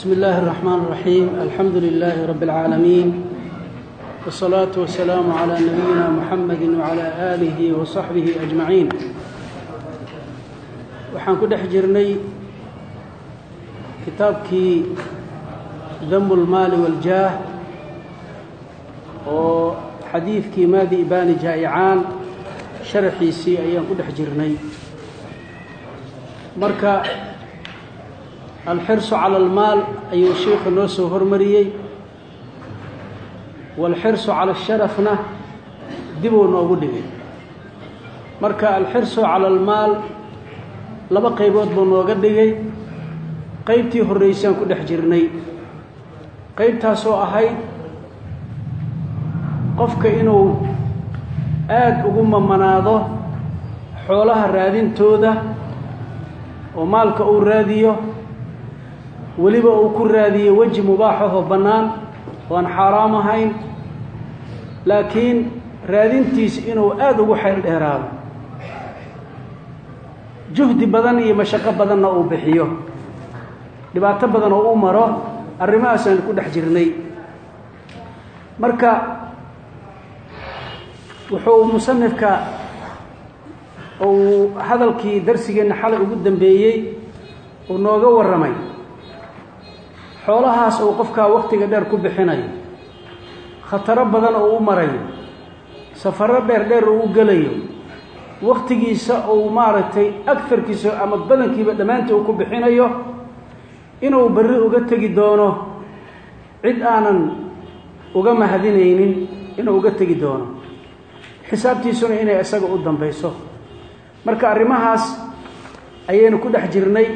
بسم الله الرحمن الرحيم الحمد لله رب العالمين والصلاة والسلام على نبينا محمد وعلى آله وصحبه أجمعين waxaan ku dhex jirnay kitaabkii damu lmaali waljaah oo xadiidkii maadi ibaani jaa'icaan sharaxiisii ayaan ku dhex jirnay marka alxirsu cala almaal ayuu sheikhu noo soo hormariyey. Waalxirsu cala asharafna dibuu noogu dhigay. Marka alxirsu cala almaal laba qaybood buu nooga dhigay. Qaybtii horraysaan ku dhex jirnay. Qaybtaasoo ahayd qofka inuu aada ugu mamanaado xoolaha raadintooda oo maalka uu raadiyo weliba uu ku raadiyo weji mubaaxahoo bannaan oo aan xaaraam ahayn laakiin raadintiis inuu aada ugu xeel dheeraado. Juhdi badan iyo mashaqo badanna uu bixiyo. Dhibaato badan oo u maro arrimahaasaan ku dhex jirnay. Marka wuxuu musanifka uu hadalkii darsigeenna xalay ugu dambeeyey uu nooga warramay xoolahaas uu qofkaa wakhtiga dheer ku bixinayo. Khataro badan oo u marayo. Safarro dheer dheer uu u gelayo. Wakhtigiisa uu maaragtay agarkiisa ama badankiiba dhammaantii uu ku bixinayo. Inuu berri uga tegi doono. Cid aanan uga mahadinaynin inuu uga tegi doono. Xisaabtiisuna inay isaga u dambayso. Marka arrimahaas ayaynu ku dhex jirnay.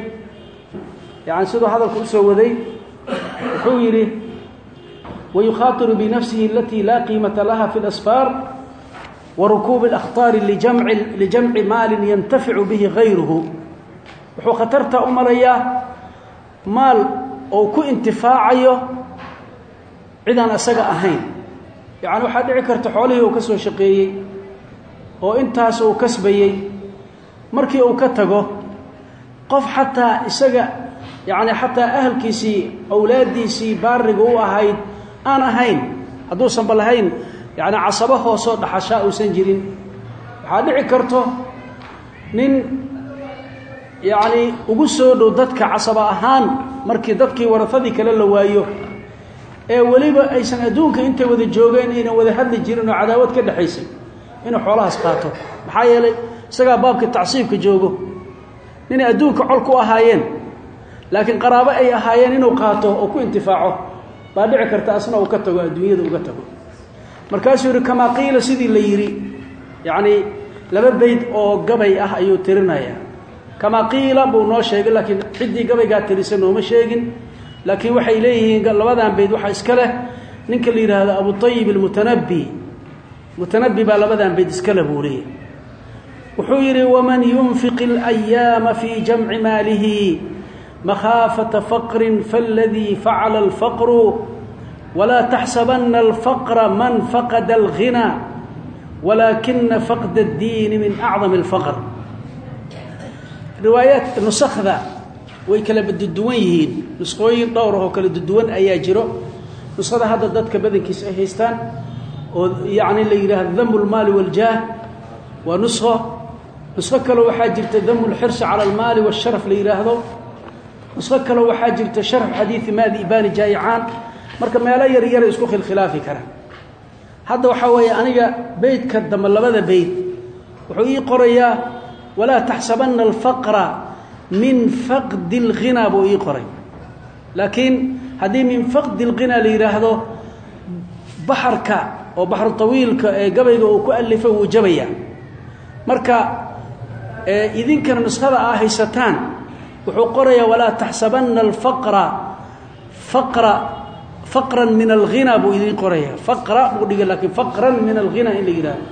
Yacani siduu hadalka u soo waday wuxuu yidhi wayukhaatiru binafsihi alatii laa qiimata laha fi اlasfaar warukuubi اlakhtaari lijamci maalin yantaficu bihi gayruhu wuxuu khatartaa u marayaa maal oo ku intifaacayo cidaan isaga ahayn. Yacani waxaa dhici karta xoolihii uu ka soo shaqeeyey oo intaas uu kasbayey. Markii uu ka tago qof xataa isaga yacni xataa ahalkiisii awlaaddiisii baariga u ahayd aan ahayn hadduusanba lahayn yacni casabo hoosoo dhaxashaa uusan jirin. Waxaa dhici karto nin yacni ugu soo dhow dadka casabo ahaan markii dadkii warafadii kale la waayo ee weliba aysan adduunka intay wada joogeen aynan wada hadli jirin oo cadaawad ka dhexaysay inuu xoolahaas qaato. Maxaa yeelay isagaa baabka tacsiibka joogo. Ninay adduunka col ku ahaayeen laakiin qaraabo ay ahaayeen inuu qaato oo ku intifaaco baa dhici karta asna uu ka tago adduunyada uga tago. Markaasuu yidhi kamaa qiila sidii la yidhi. Yacnii laba beyd oo gabay ah ayuu tirinayaa. Kamaa qiila buu noo sheegay laakiin ciddii gabaygaa tirisa nooma sheegin. Laakiin waxay leeyihiin labadan beyd waxaa iska leh. Ninka la yidhaahdo abutayib almutanabbi. Mutanabi baa labadan beyd iska leh buu leeyahy wuxuu yidhi waman yunfiq اlأyaama fii jamci maalihi makhaafata faqrin faاladii facala اlfaqru walaa taxsabana alfaqra man faqada اlغinى walaakina faqd اddiini min acdam اlfaqr riwaayaat nusakda way kala duduwan yihiin nusqooyin dhowr oo kala duduwan ayaa jiro nuskhada hadda dadka badankiisa ay haystaan oo yacni la yidhaahdo damu lmaali waljaah waa nusho nusqo kale waxaa jirta damu lxirsi cala almaali washaraf la yidhaahdo nusqo kale waxaa jirta sharx xadiidi maadi ibaani jaayicaan. Marka meelo yar yara isku khilkhilaafi kara. Hadda waxaa weeye aniga beydka dambe labada beyd wuxuu ii qorayaa walaa taxsabana alfaqra min faqdi اlghinaa buu ii qoray. Laakiin haddii min faqdi اlghinaa la yidhaahdo baxarka oo baxru tawiilka ee gabayga uu ku alifay wuu jabayaa. Marka idinkana nuskhada aa haysataan wuxuu qorayaa walaa taxsabana alfaqra. Faqra faqran min alghinaa buu idiin qorayaa faqra buu dhigay laakiin faqran min alghinaa in la yidhaahdo.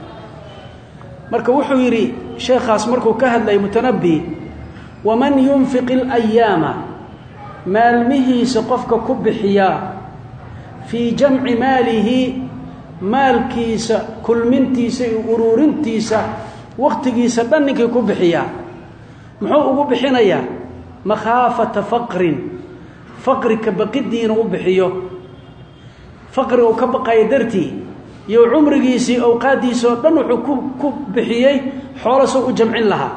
Marka wuxuu yidhi sheekhaas markuu ka hadlayay mutanabbi waman yunfiq اlayaama maalmihiisa qofka ku bixiyaa fii jamci maalihi maalkiisa kulmintiisa iyo uruurintiisa wakhtigiisa dhan ninkii ku bixiyaa muxuu ugu bixinayaa makhaafata faqrin. Faqri ka baqidiina u bixiyo. Faqri uu ka baqayo dartii iyo cumrigiisii awqaaddiisa oo dhan wuxuu ku ku bixiyey xoolo soo u jamcin lahaa.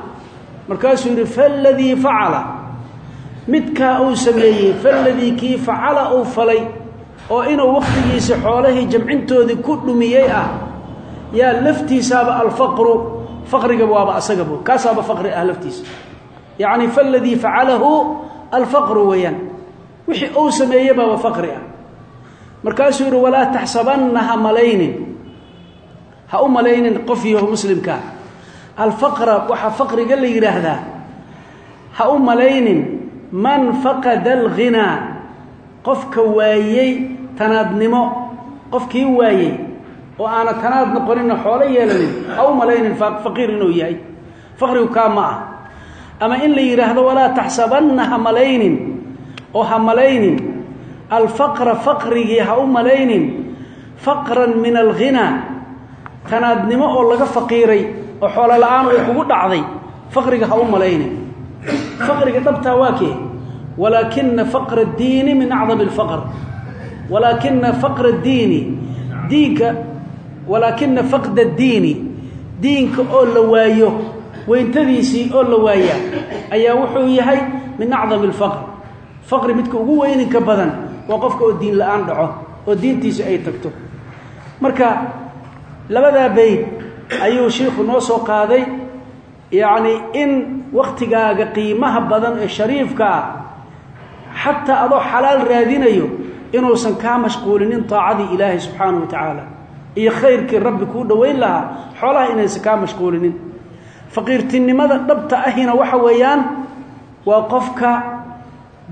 Markaasuu yidhi faladii facala. Midkaa uu sameeyey faladii kii facala uu falay oo inuu wakhtigiisa xoolahii jamcintoodii ku dhumiyey ah yaa laftiisaaba alfaqru faqrigaba waaba asagaba kaasaaba faqri ah laftiisa yacni faladii facalahu alfaqru weeyaan. Wixii uu sameeye baaba faqri ah. Markaasuu yidhi walaa taxsabanna ha malaynin. Ha u malaynin qof yaho muslimkaa alfaqra waxaa faqriga la yidhaahdaa. Ha u malaynin man faqada alghinaa qofka waayey tanaadnimo. Qofkii waayey oo aana tanaad noqonina xoolo yeelanin ha u malaynin faqiir inuu yahay. Faqrigu ama in la yidhaahdo walaa taxsabanna ha malaynin oo ha malaynin. Alfaqra faqrigii ha u malaynin. Faqran min alghinaa qanaadnimo oo laga faqiiray oo xoolo laaan oo kugu dhacday faqriga ha u malaynin. Faqriga dhabtaa waa kee? Walaakina faqra addiini min acdami alfaqr. Walaakina faqra addiini diinka walaakina faqda addiini diinka oo la waayo weyntadiisii oo la waayaa ayaa wuxuu yahay min acdam اlfaqr faqri midka ugu weyninka badan waa qofka oo diin la'aan dhaco oo diintiisi ay tagto. Marka labadaa bayd ayuu shiikhu noo soo qaaday yacni in wakhtigaaga qiimaha badan ee shariifka ah xataa adoo xalaal raadinayo inuusan kaa mashquulinin taacadii ilaahay subxaanahu wa tacaala. Iyo khayrkii rabbi kuu dhoweyn lahaa xoolaha inaysan kaa mashquulinin faqiirtinimada dhabta ahina waxa weeyaan waa qofka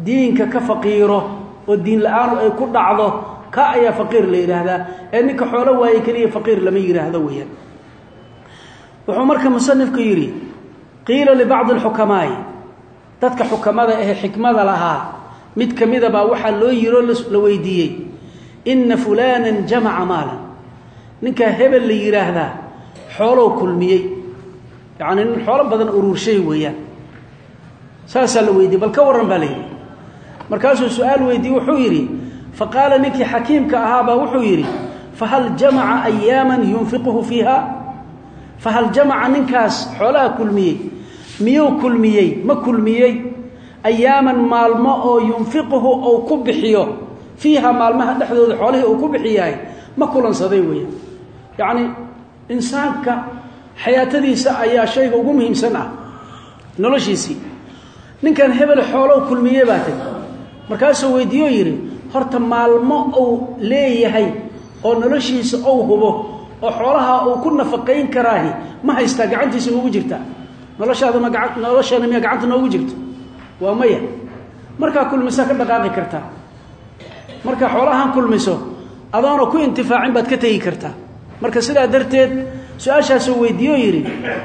diinka ka faqiiro oo diin la'aanu ay ku dhacdo ka ayaa faqiir la yidhaahdaa. Ee ninka xoolo waaye keliya faqiir lama yidhaahdo weeyaan. Wuxuu marka musanifku yidhi qiila libacdi alxukamaa'i. Dadka xukamada ahe xikmada lahaa mid ka mida baa waxaa loo yiro la weydiiyey inna fulaanan jamaca maalan. Ninkaa hebel la yidhaahdaa xoolow kulmiyey yacni nin xoolo badan uruurshay weeyaan. Saasaa la weydiiyey bal ka baa la yidhi. Markaasuu su'aal weydiiyey wuxuu yidhi fa qaala ninkii xakiimka ahaabaa wuxuu yidhi fahal jamaca ayaaman yunfiquhu fiiha fahal jamaca ninkaas xoolaha kulmiyey miyuu kulmiyey? Ma kulmiyey. Ayaaman maalmo oo yunfiquhu ou ku bixiyo fiiha maalmaha dhexdooda xoolihii uu ku bixiyahay ma kulansaday weeyaan. Yacni insaanka xayaatadiisa ayaa shayga ugu muhiimsan ah noloshiisii ninkan hebel xoolow kulmiye baa tag. Markaasuu weydiiyo yidhi horta maalmo uu leeyahay oo noloshiisa ou hubo oo xoolaha uu ku nafaqayn karaahi ma haystaa gacantiisa ugu jirtaa noloshaada ma noloshaana miya gacanta noogu jirto. Waa maya. Markaa kulmisa ka dhaqaaqi kartaa markaa xoolahan kulmiso adoona ku intifaacin baad ka tegi kartaa marka sidaa darteed su'aashaasuu weydiiyo yidhi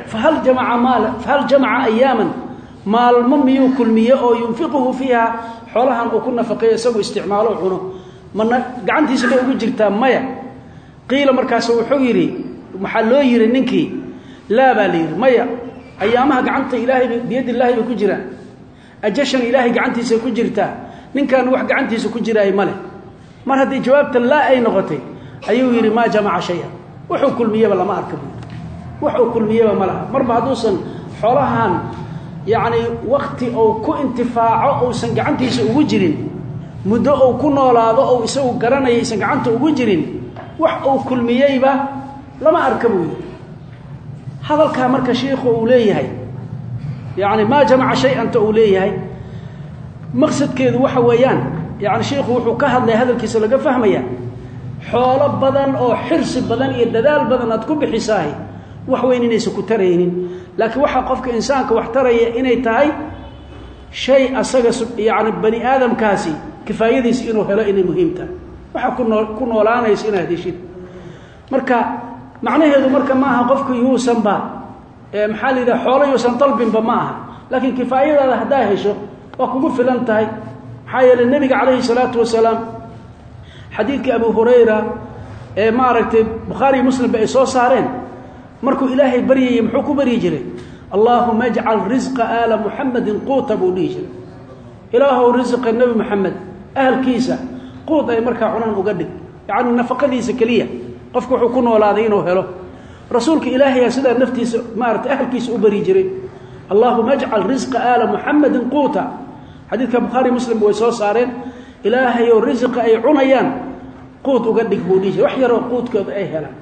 fahal jamaca ayaaman maalmo miyuu kulmiye oo yunfiquhu fiiha? Xoolahan uu ku nafaqeeyo isagu isticmaalo cuno. Mana gacantiisa bay ugu jirtaa maya. Qiila markaasu wuxuu yidhi maxaa loo yidhi ninkii laa baa la yidhi maya ayaamaha gacanta ilaahay biyad illaahi bay ku jiraan. Ajashan ilaahay gacantiisa ku jirtaa. Ninkan wax gacantiisa ku jiraay ma leh. Mar haddii jawaabta laa ay noqotay ayuu yidhi maa jamaca shay-an wuxuu kulmiyeba lama arka buui waxuu kulmiyeba ma laha. Marba hadduusan xoolahan yacni wakti uu ku intifaaco uusan gacantiisa ugu jirin muddo uu ku noolaado ou isagu garanaya aysan gacanta ugu jirin wax uu kulmiyeyba lama arka buu yidhi. Hadalkaa marka shiikhu uu leeyahay yacni maa jamaca shay-anta uu leeyahay maqsadkeedu waxa weeyaan yacni shiikhu wuxuu ka hadlaya hadalkiisa laga fahmaya xoolo badan oo xirsi badan iyo dadaal badan aad ku bixisaahay wax weyn inaysan ku taraynin. Laakiin waxaa qofka insaanka wax taraya inay tahay shay asaga yacni bani aadamkaasi kifaayadiisi inuu helo inay muhiim tahay. Waxaa ku noo ku noolaanaysa inaad heshid marka macnaheedu marka ma aha qofku yuusanba maxaa la yidhaha xoolo yuusan dalbinba ma aha. Laakiin kifaayadaada haddaa hesho waa kugu filan tahay. Maxaa yeeley nebiga calayhi salaatu wasalaam xadiidkii abu hurayra ee maaragtay bukhaariyo muslimba ay soo saareen. Markuu ilaahay baryayey muxuu ku baryi jiray? Allaahuma ajcal risqa aala muxamedin quuta buu dhihi jiray. Ilaahow risqa nebi moxamed ay markaa cunaan uga dhig. Yacni nafaqadiisa keliya. Qofku wuxuu ku noolaaday inuu helo. Rasuulka ilaahayaa sidaa naftiisa maarata ahalkiisa u bari jiray. Allahuma ajcal risqa aala muxamedin quuta. Xadiidka bukhaari muslim way soo saareen. Ilaahayow risiqa ay cunayaan quud uga dhig buu dhihi jiray. Wax yaroo ay helaan.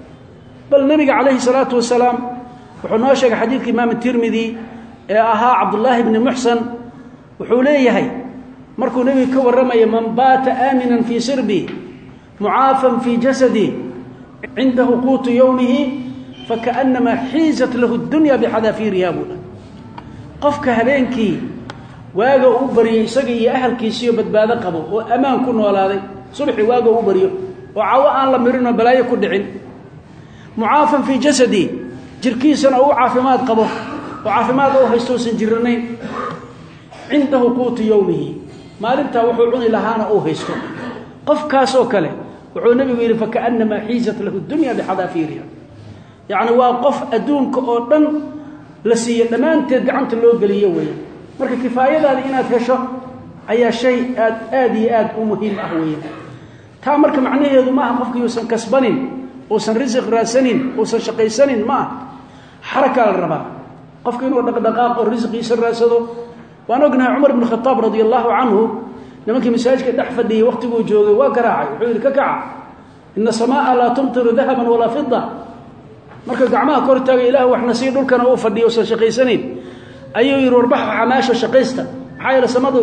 Bal nebiga calayhi salaatu wasalaam wuxuu noo sheegay xadiidka imaam tirmidi ee ahaa cabdullaahi bni muxsan wuxuu leeyahay markuu nebiga ka warramaya man baata aaminan fii sirbi mucaafan fii jasadi cindahu quutu yowmihi fakaأnamaa xiizat lahu اdunya bixadaafiiriha buu dha qofka habeenkii waaga uu baryay isaga iyo ahalkiisiiyo badbaado qabo oo ammaan ku noolaaday subaxii waaga uu baryo oo cawo aan la mirinoo balaayo ku dhicin. Mucaafan fii jasadi jirkiisana uu caafimaad qabo oo caafimaad u haysto usan jiranayn. Cindahu quutu yowmihi maalintaa wuxuu cuni lahaana uu haysto. Qofkaasoo kale wuxuu nebigu yidhi fakaأnamaa xiizat lahu dunya bixadaafiiriha. Yacni waa qof adduunka oo dhan la siiye dhammaanteed gacanta loo geliyo weeyaan marka kifaayadaada inaad hesho ayaa shay aad aad iyo aad u muhiim ah weeyaan taa marka macnaheedu maaha qofkii uusan kasbanin uusan risiq raadsanin uusan shaqaysanin ma ah xarakaa la rabaa. Qofka inuu dhaqdhaqaaqo risiqiisa raadsado waan ognahay cumar ibn khataab allaahu canhu nimankii masaajidka dhex fadhiyey wakhtiguu joogay waa garaacay. Wuxuu yidhi ka kaca. Ina samaaa laa tumtiru dahaban walaa fida marka gacmaha kor taaga ilaah waxna sii dhulkana uu fadhiyo usan shaqaysanayn. Ayuu yidhi warbax xamaasho shaqaysta. Maxaa yeele samadu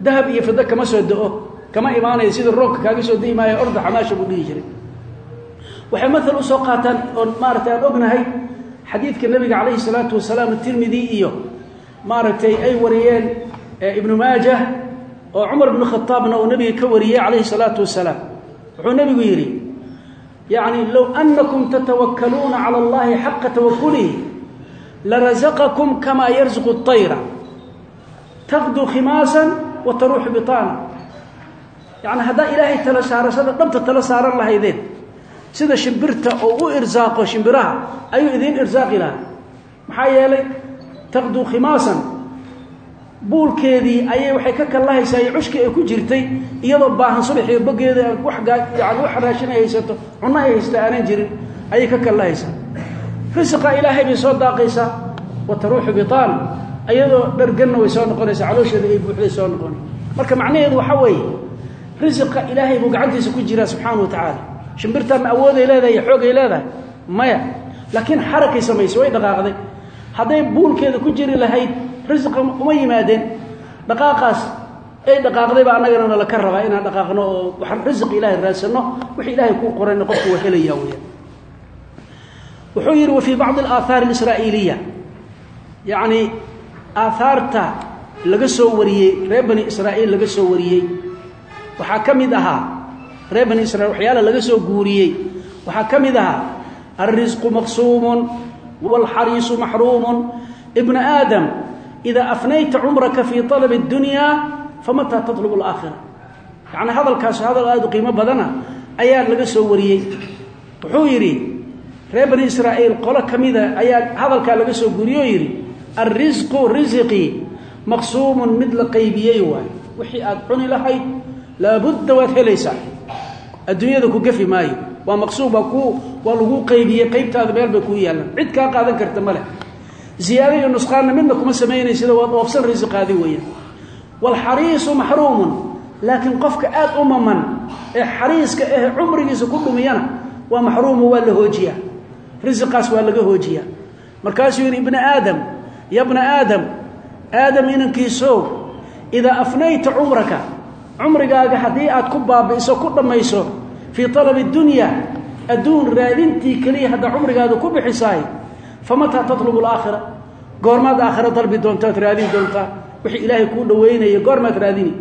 dahab iyo fida kama soo da'o kama imaanayo sida roobka kaaga soo da'i maayo orda xamaasha buu dhihi jiray. Waxay maal u soo qaataan oon maaragtay aan ognahay xadiidka nabiga calayhi salaatu wasalaam tirmidi iyo maaragtay ay wariyeen ibnu maajah oo cumar ibnu khataabna uu nabiga ka wariyey calayhi salaatu wasalaam. Wuxuu nebigu yidhi yacni low annakum tatawakkaluuna cala allahi xaqa tawakulihi larazaqakum kamaa yarzuqu اطayra taqdu khimaasan wa taruuxu bitaana yacni haddaa ilaahay tala saarashada dhabta tala saaran lahaydeen sida shimbirta oo u irsaaqo shimbiraha ayuu idiin irsaaqi lahaa. Maxaa yeelay taqdu khimaasan buulkeedii ayay waxay ka kallahaysaa iyo ay ku jirtay iyadoo baahan subaxii bogeeda wax yani wax raashin ay haysato cunno ay haysta aanan jirin ayay ka kallahaysaa risiqa ilaahay bay soo daaqaysaa wa taruuxu bitaan iyadoo dharganna way soo noqonaysaa caloosheeda ay buuxday soo noqona marka macnaheedu waxaa weeye risiqa ilaahay buu gacantiisa ku jiraa subxaana wa tacaala. Shimbirtaan awooday leedahay iyo xoogay leedahay maya. Laakiin xarakay samaysay way dhaqaaqday. Hadday buulkeeda ku jiri lahayd risiqa uma yimaadeen. Dhaqaaqaas ay dhaqaaqdayba annagana nala ka rabaa inaan dhaqaaqno oo waxaan ilaahay raadsanno wixii ilaahay kuu qorayna qofku waa helaya weyaan wuxuu yidhi wa fii bacdi alaahaari alisraa'iiliya. Yacni aahaarta laga soo wariyey reer bani laga soo wariyey waxaa ka mid ahaa reer bani israiil waxyaala laga soo guuriyey. Waxaa ka mid ahaa alrisqu maqsuumun waalxariisu maxruumun. Ibna aadam idaa afnayta cumraka fii talabi اdunyaa famataa tatlubu alaakhira. Yacni hadalkaas hadal aada u qiimo badana ayaa laga soo wariyey. Wuxuu yidhi reer bani israa'iil qolo ka mida ayaa hadalkaa laga soo guuriye yidhi alrisqu risiqii maqsuumun mid la qaybiyey waay. Wixii aad cuni lahayd laabudda waad helaysaa. Adduunyada ku gafi maayo. Waa maqsuum waa ku waa lagu qaybiyey qaybtaada meel bay kuu yaallaan. Cid kaa qaadan karta ma leh. Ziyaado iyo nusqaanna midna kuma samaynaysida waad oofsan risiqaadi weeyaan. Waalxariisu maxruumun laakiin qofka aada u maman ee xariiska ahe cumrigiisa ku dhumiyana waa maxruumu waa la hoojiyaa. Risiqaas waa laga hoojiyaa. Markaasuu yidhi ibna aadam ya bna aadam aadam inankiisow idaa afnayta cumraka cumrigaaga haddii aad ku baabi'iso ku dhammayso fii talabi dunya adduun raadintii keliya haddaa cumrigaada ku bixisaay famataa tatlubu alaakhira? Goormaad aakhira dalbi doontaad raadin doontaa. Wixii ilaahay kuu dhaweynaya goormaad raadini.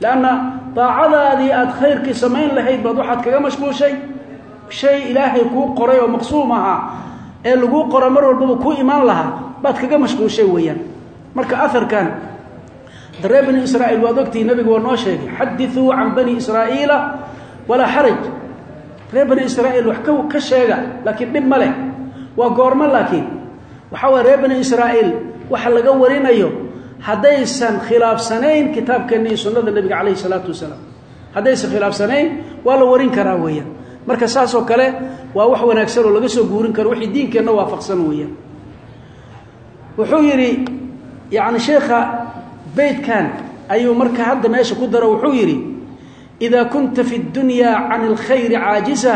Leanna daacadaadii aad khayrkii samayn lahayd baad waxaad kaga mashquushay? Shay ilaahay kuu qoray oo maqsuum ahaa ee laguu qoro mar walbaba kuu imaan lahaa baad kaga mashquushay weeyaan. Marka aharkan reer bani israa'iil waad ogtihi nabigu waa noo sheegay xadiثuu can bani israa'iila walaa xaraj reer bani israa'iil wax ka sheega laakiin dhib ma leh. Waa goormo laakiin waxaa waye reer bani israa'iil waxa laga warinayo haddaysan khilaafsanayn kitaabkeenna iyo sunnada nebiga calayhi salaatu wasalaam. Haddaysan khilaafsanayn waa la warin karaa weeyaan. Marka saasoo kale waa wax wanaagsan oo laga soo beytkan ayuu marka hadda meesha ku daro wuxuu yidhi idaa kunta fi اdunyaa can اlkhayri caajiza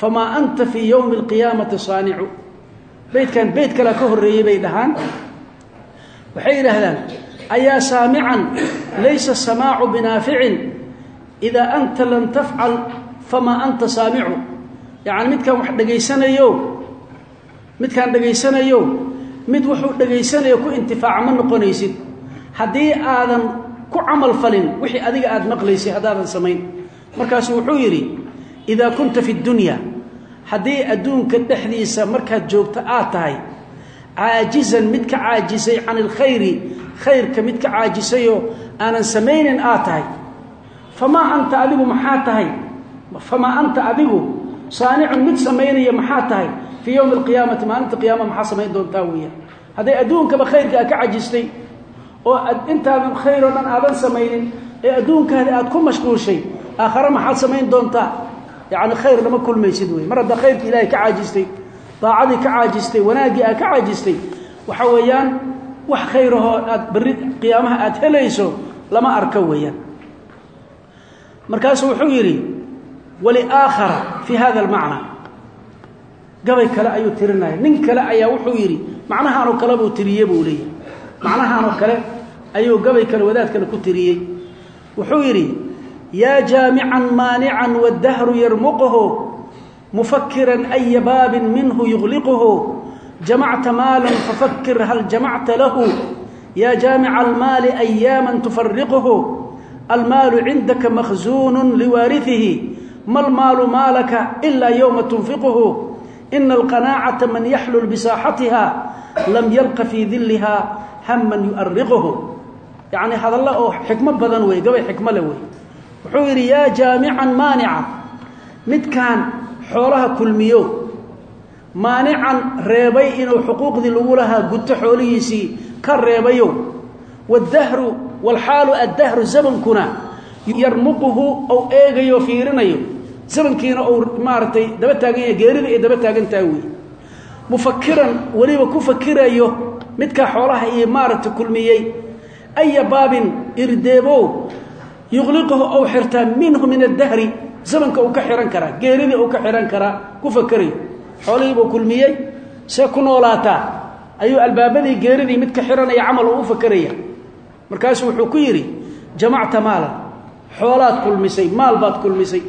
famaa anta fii yowmi اlqiyaamati saanicu beytkan beyt kalea ka horreeyey bay dhahaan waxay yidhaahdaan ayaa saamican laysa samaacu binaaficin idaa anta lam tafcal famaa anta saamicu yacni midkaan wax dhegaysanayo midkaan dhegaysanayo mid wuxuu dhegaysanayo ku intifaaca ma noqonaysid haddii aadan ku camal falin wixii adiga aada maqlaysay haddaadan samayn. Markaasu wuxuu yidhi idaa kunta fi dunya. Haddii adduunka dhexdiisa markaad joogto aad tahay caajizan mid ka caajisay can ilkhayri khayrka mid ka caajisayoo aanan samaynin aad tahay. Famaa anta adigu maxaa tahay? Famaa anta adigu saanicun mid samaynaya maxaa tahay? Fii yowmi alqiyaamati maalinta qiyaama maxaa samayn doontaa weeyaan hadday adduunkaba khayrka aad ka cajistay oo ad intaadan khayr oo dhan aadan samaynin ee adduunkaadi aad ku mashquulshay aakhare maxaad samayn doontaa? Yacni khayr lama kulmaysid wey mar haddaa khayrka ilaahay ka caajistay daacadii ka caajistay wanaaggii ka caajistay waxa weeyaan wax khayrahoo aad berri qiyaamaha aad helayso lama arko weeyaan. Markaasuu wuxuu yidhi waliaakhara fii hada almacna gabay kale ayuu tirinaya nin kale ayaa wuxuu yidhi macnahaanoo kale buu tiriye buu leeyahy macnahaanoo kale ayuu gabay kale wadaadkana ku tiriyey. Wuxuu yidhi yaa jaamican maanican waddahru yarmuqahu mufakiran aya baabin minhu yugliquhu jamacta maalan fafakir hal jamacta lahu. Yaa jaamica almaali ayaama tufariquhu almaalu cindaka makhzuunu liwaariثihi ma lmaalu maalaka ilaa yowma tunfiquhu. Ina alqanaacata man yaxlul bisaaxatiha lam yalqa fii diliha haman yuariquhu yacni hadallo oo xikmo badan wey gabay xikmo le wey wuxuu yidhi yaa jaamican maanica midkaan xoolaha kulmiyo maanican reebay inuu xuquuqdii lagu lahaa guto xoolihiisii ka reebayo waddahru walxaalu addahru zamankuna yarmuquhu ou eegayo fiirinayo. Zamankiina ou maaragtay daba taagan geerida ay daba taagantaha wey mufakiran weliba ku fakirayo midkaa xoolaha iyo maaragtay kulmiyey aya baabin irdeebow yuqliquhu ou xirtaa minhu min addahri zamanka uu ka xihan karaa geeridii uu ka xihan karaa ku fakerayo xoolihiibuu kulmiyey see ku noolaataa ayuu albaabadii geeridii mid ka xihanaya camal uu u fakeraya markaasuu wuxuu ku yidhi jamacta maalan xoolaad kulmisay maal baad kulmisay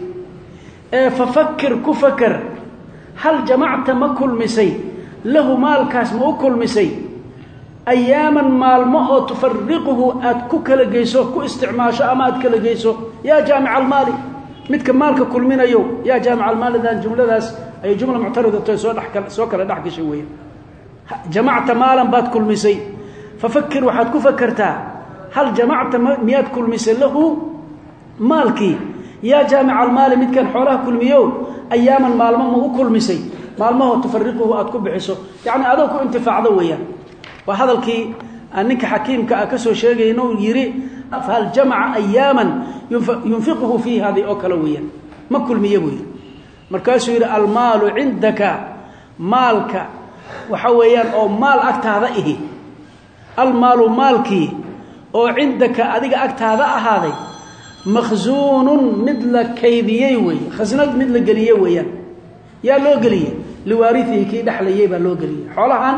ee fafakir ku faker hal jamacta ma kulmisay lahu maalkaas ma u kulmisay ayaaman maalmo oo tufariquhu aad ku kala geyso ku isticmaasho ama aad kala geyso yaa jaamica almaali midka maalka kulminayo yaa jaamica almaalidan jumladaas ay jumla muctaridata soo dhe soo kala dhex gashay weya jamacta maalan baad kulmisay fafakir waxaad ku fakertaa hal jamacta miyaad kulmisay lahu maalkii yaa jaamica almaali midkan xoolaha kulmiyo ayaaman maalmo ma u kulmisay maalmahoo tufariquhu aad ku bixiso yacni adoo ku intifaacdo weeyaan waa hadalkii aan ninka xakiimka ah ka soo sheegayno yidhi hal jamaca yunfiquhu fiihadi oo kale weeyaan. Ma kulmiye buu yidhi markaasuu yidhi almaalu cindaka maalka waxa weeyaan oo maal agtaada ihi. Almaalu maalkii oo cindaka adiga agtaada ahaaday makhsuunun mid la kaydiyey weeye khasnad mid la yaa loo geliyey liwaariihi kii dhexlayey baa loo geliyey xoolahan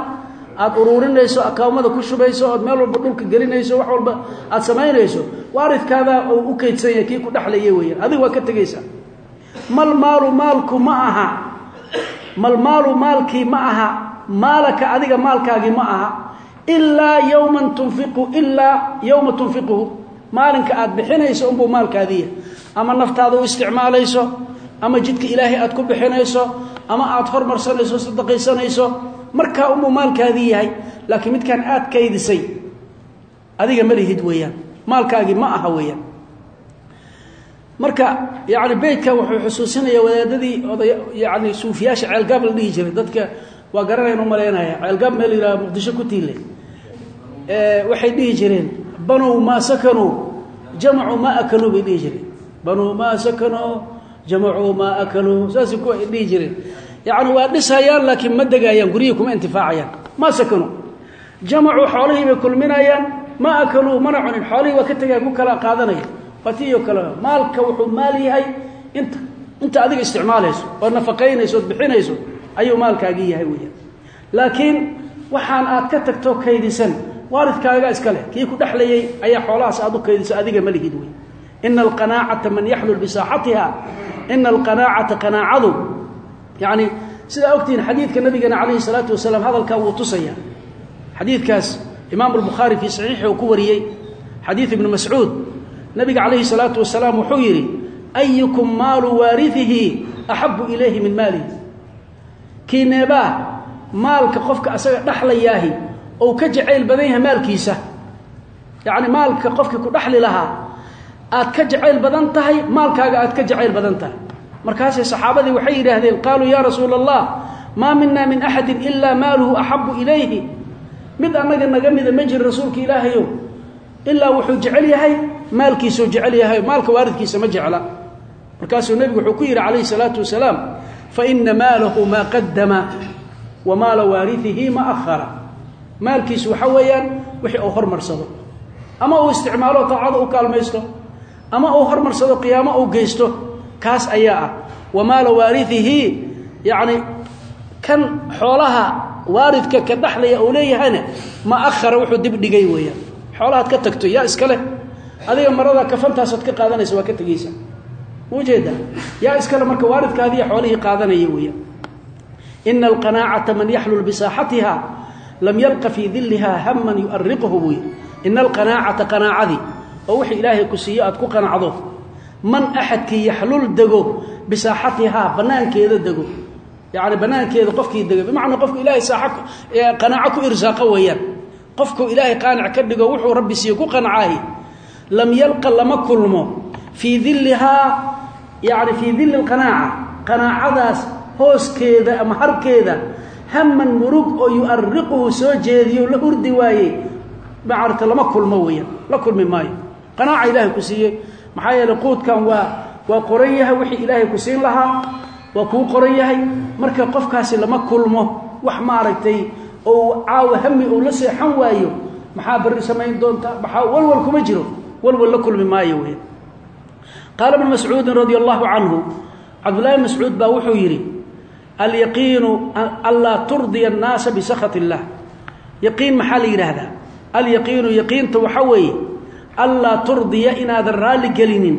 aad uruurinayso akaamada ku shubayso ood meel walba dhulka gelinayso wax walba aad samaynayso waaridkaadaa uu u kaydsan yahay kii ku dhexlayey weeyaan. Adiga waa ka tegaysaa mal maalu maalku ma aha. Mal maalu maalkii ma aha. Maalaka adiga maalkaagii ma aha. Ilaa yowman tunfiqu ilaa yowma tunfiquhu. Maalinka aad bixinayso unbuu maalkaadiiya ama naftaada u isticmaalayso ama jidka ilaahay aad ku bixinayso ama aad hormarsanayso sadaqaysanayso markaa unbuu maalkaadii yahay laakiin midkaan aad kaydisay adiga ma lihid weeyaan maalkaagii ma aha weeyaan. Marka yani beytkan wuxuu xusuusinaya wadaadadii oday yani suufiyaasha ceelgaab la dhihi jiray. Dadka waa garanayn u malaynaya ceelgaab meel yidhaha muqdisho ku tiile waxay dhihi jireen banow maa sakanuu jamacuu maa akaluu bay dhihi jireen. Banuu maa sakanuu jamacuu maa akaluu saasay kuwa dhihi jireen yacni waa dhisayaan laakiin ma degaayaan guryihii kuma intifaacayaan. Maa sakanuu jamacuu xoolihii bay kulminayaan ma akaluu mana cunin. Xoolihii waa ka tegaya ku kala qaadanaya. Waa ti iyo kale maalka wuxuu maal yahay. Inta inta adiga isticmaalayso ood nafaqaynayso ood waxaan aad ka tagto kaydisan waalidkaaga iska leh kii ku dhexlayay ayaa xoolahaas aad u kaydiso adiga ma lihid wey ina man yaxlul bisaaxatiha ina alqanaacata qanaacadu yacni sidaa ogtihiin xadiidka nabigeena calayhi salaatu wasalaam hadalkaa wuu tusaya. Xadiidkaas imaamu albukhaari fii saxiixi uu ku wariyey. Xadiid ibnu mascuud nabiga calayhi salaatu wasalaam wuxuu yidhi ayukum maalu waariihi axabu ilayhi min maalihi kiineebaa maalka qofka asaga dhexlayaahi ou ka jacayl badan yahay maalkiisa. Yacni maalka qofkii ku dhexli lahaa aad ka jacayl badan tahay maalkaaga aad ka jacayl badan markaasay saxaabadii waxay yidhaahdeen qaaluu yaa rasuula allah maa mina min axadin ilaa maaluhu axabu ilayhi. Mid annaga naga mida ma jiri rasuulka ilaahayow ilaa wuxuu jecel yahay maalkiisuu jecel yahay maalka waaridkiisa ma jecla. Markaasuu nebigu wuxuu ku yidhi calayhi salaatu wasalaam fa ina maalahu maa qadama wa maala waariihi ma ahara maalkiisu waxa weeyaan wixii uu hormarsado. Ama uu isticmaalo taacada u kaalmaysto. Ama uu hormarsado qiyaamo uu geysto kaas ayaa ah wa maala waariihi yacni kan xoolaha waaridka ka dhexlaya uu leeyahayna ma ahara wuxuu dib dhigay weeyaan. Xoolahaad ka tagto yaa iska leh adiga marada kafantaasaad ka qaadanaysa waa ka tegeysa. Ujeeda yaa iskale marka waalidkaadiiya xoolihii qaadanaya weeyaan. Ina alqanaacata man yaxlul bisaaxatiha lam yalqa fii diliha haman yuariquhu buu yidhi ina alqanaacata qanaacadii ilaahay ku siiyo aad ku qanacdo man axadkii yaxlul dego bisaaxatihaa banaankeeda dego. Yani banaankeeda qofkii dego. Bimacnaa qofku ilaahay saaxa qanaaco ku irsaaqo weeyaan. Qofku ilaahay qaanac ka dhigo wuxuu rabbi siiyo ku qancaahi lam yalqa lama kulmo. Fii dilihaa yani fii dili lqanaaca qanaacadaas hooskeeda ama harkeeda haman murug oo yuariquhu soo jeediyo la hurdi waayey. Macarta lama kulmo weeyaan. La kulmi maayo. Qanaaca ilaahay ku siiyey maxaa yeeley quudkan waa waa qoran yahay wixii ilaahay ku siin lahaa waa kuu qoran yahay. Marka qofkaasi lama kulmo wax maaragtay ou caawa hami ou la seexan waayo maxaa bari samayn doonta? Maxaa walwal kuma jiro? Walwal la kulmi maayo wey qaala ibnu mascuudin radia allahu canhu cabdullahi bn mascuud baa wuxuu yidhi alyaqiinu anlaa turdiya annaasa bisakhat illah yaqiin maxaa la yidhaahdaa? Alyaqiinu yaqiinta waxaa weeye anlaa turdiya inaadan raalli gelinin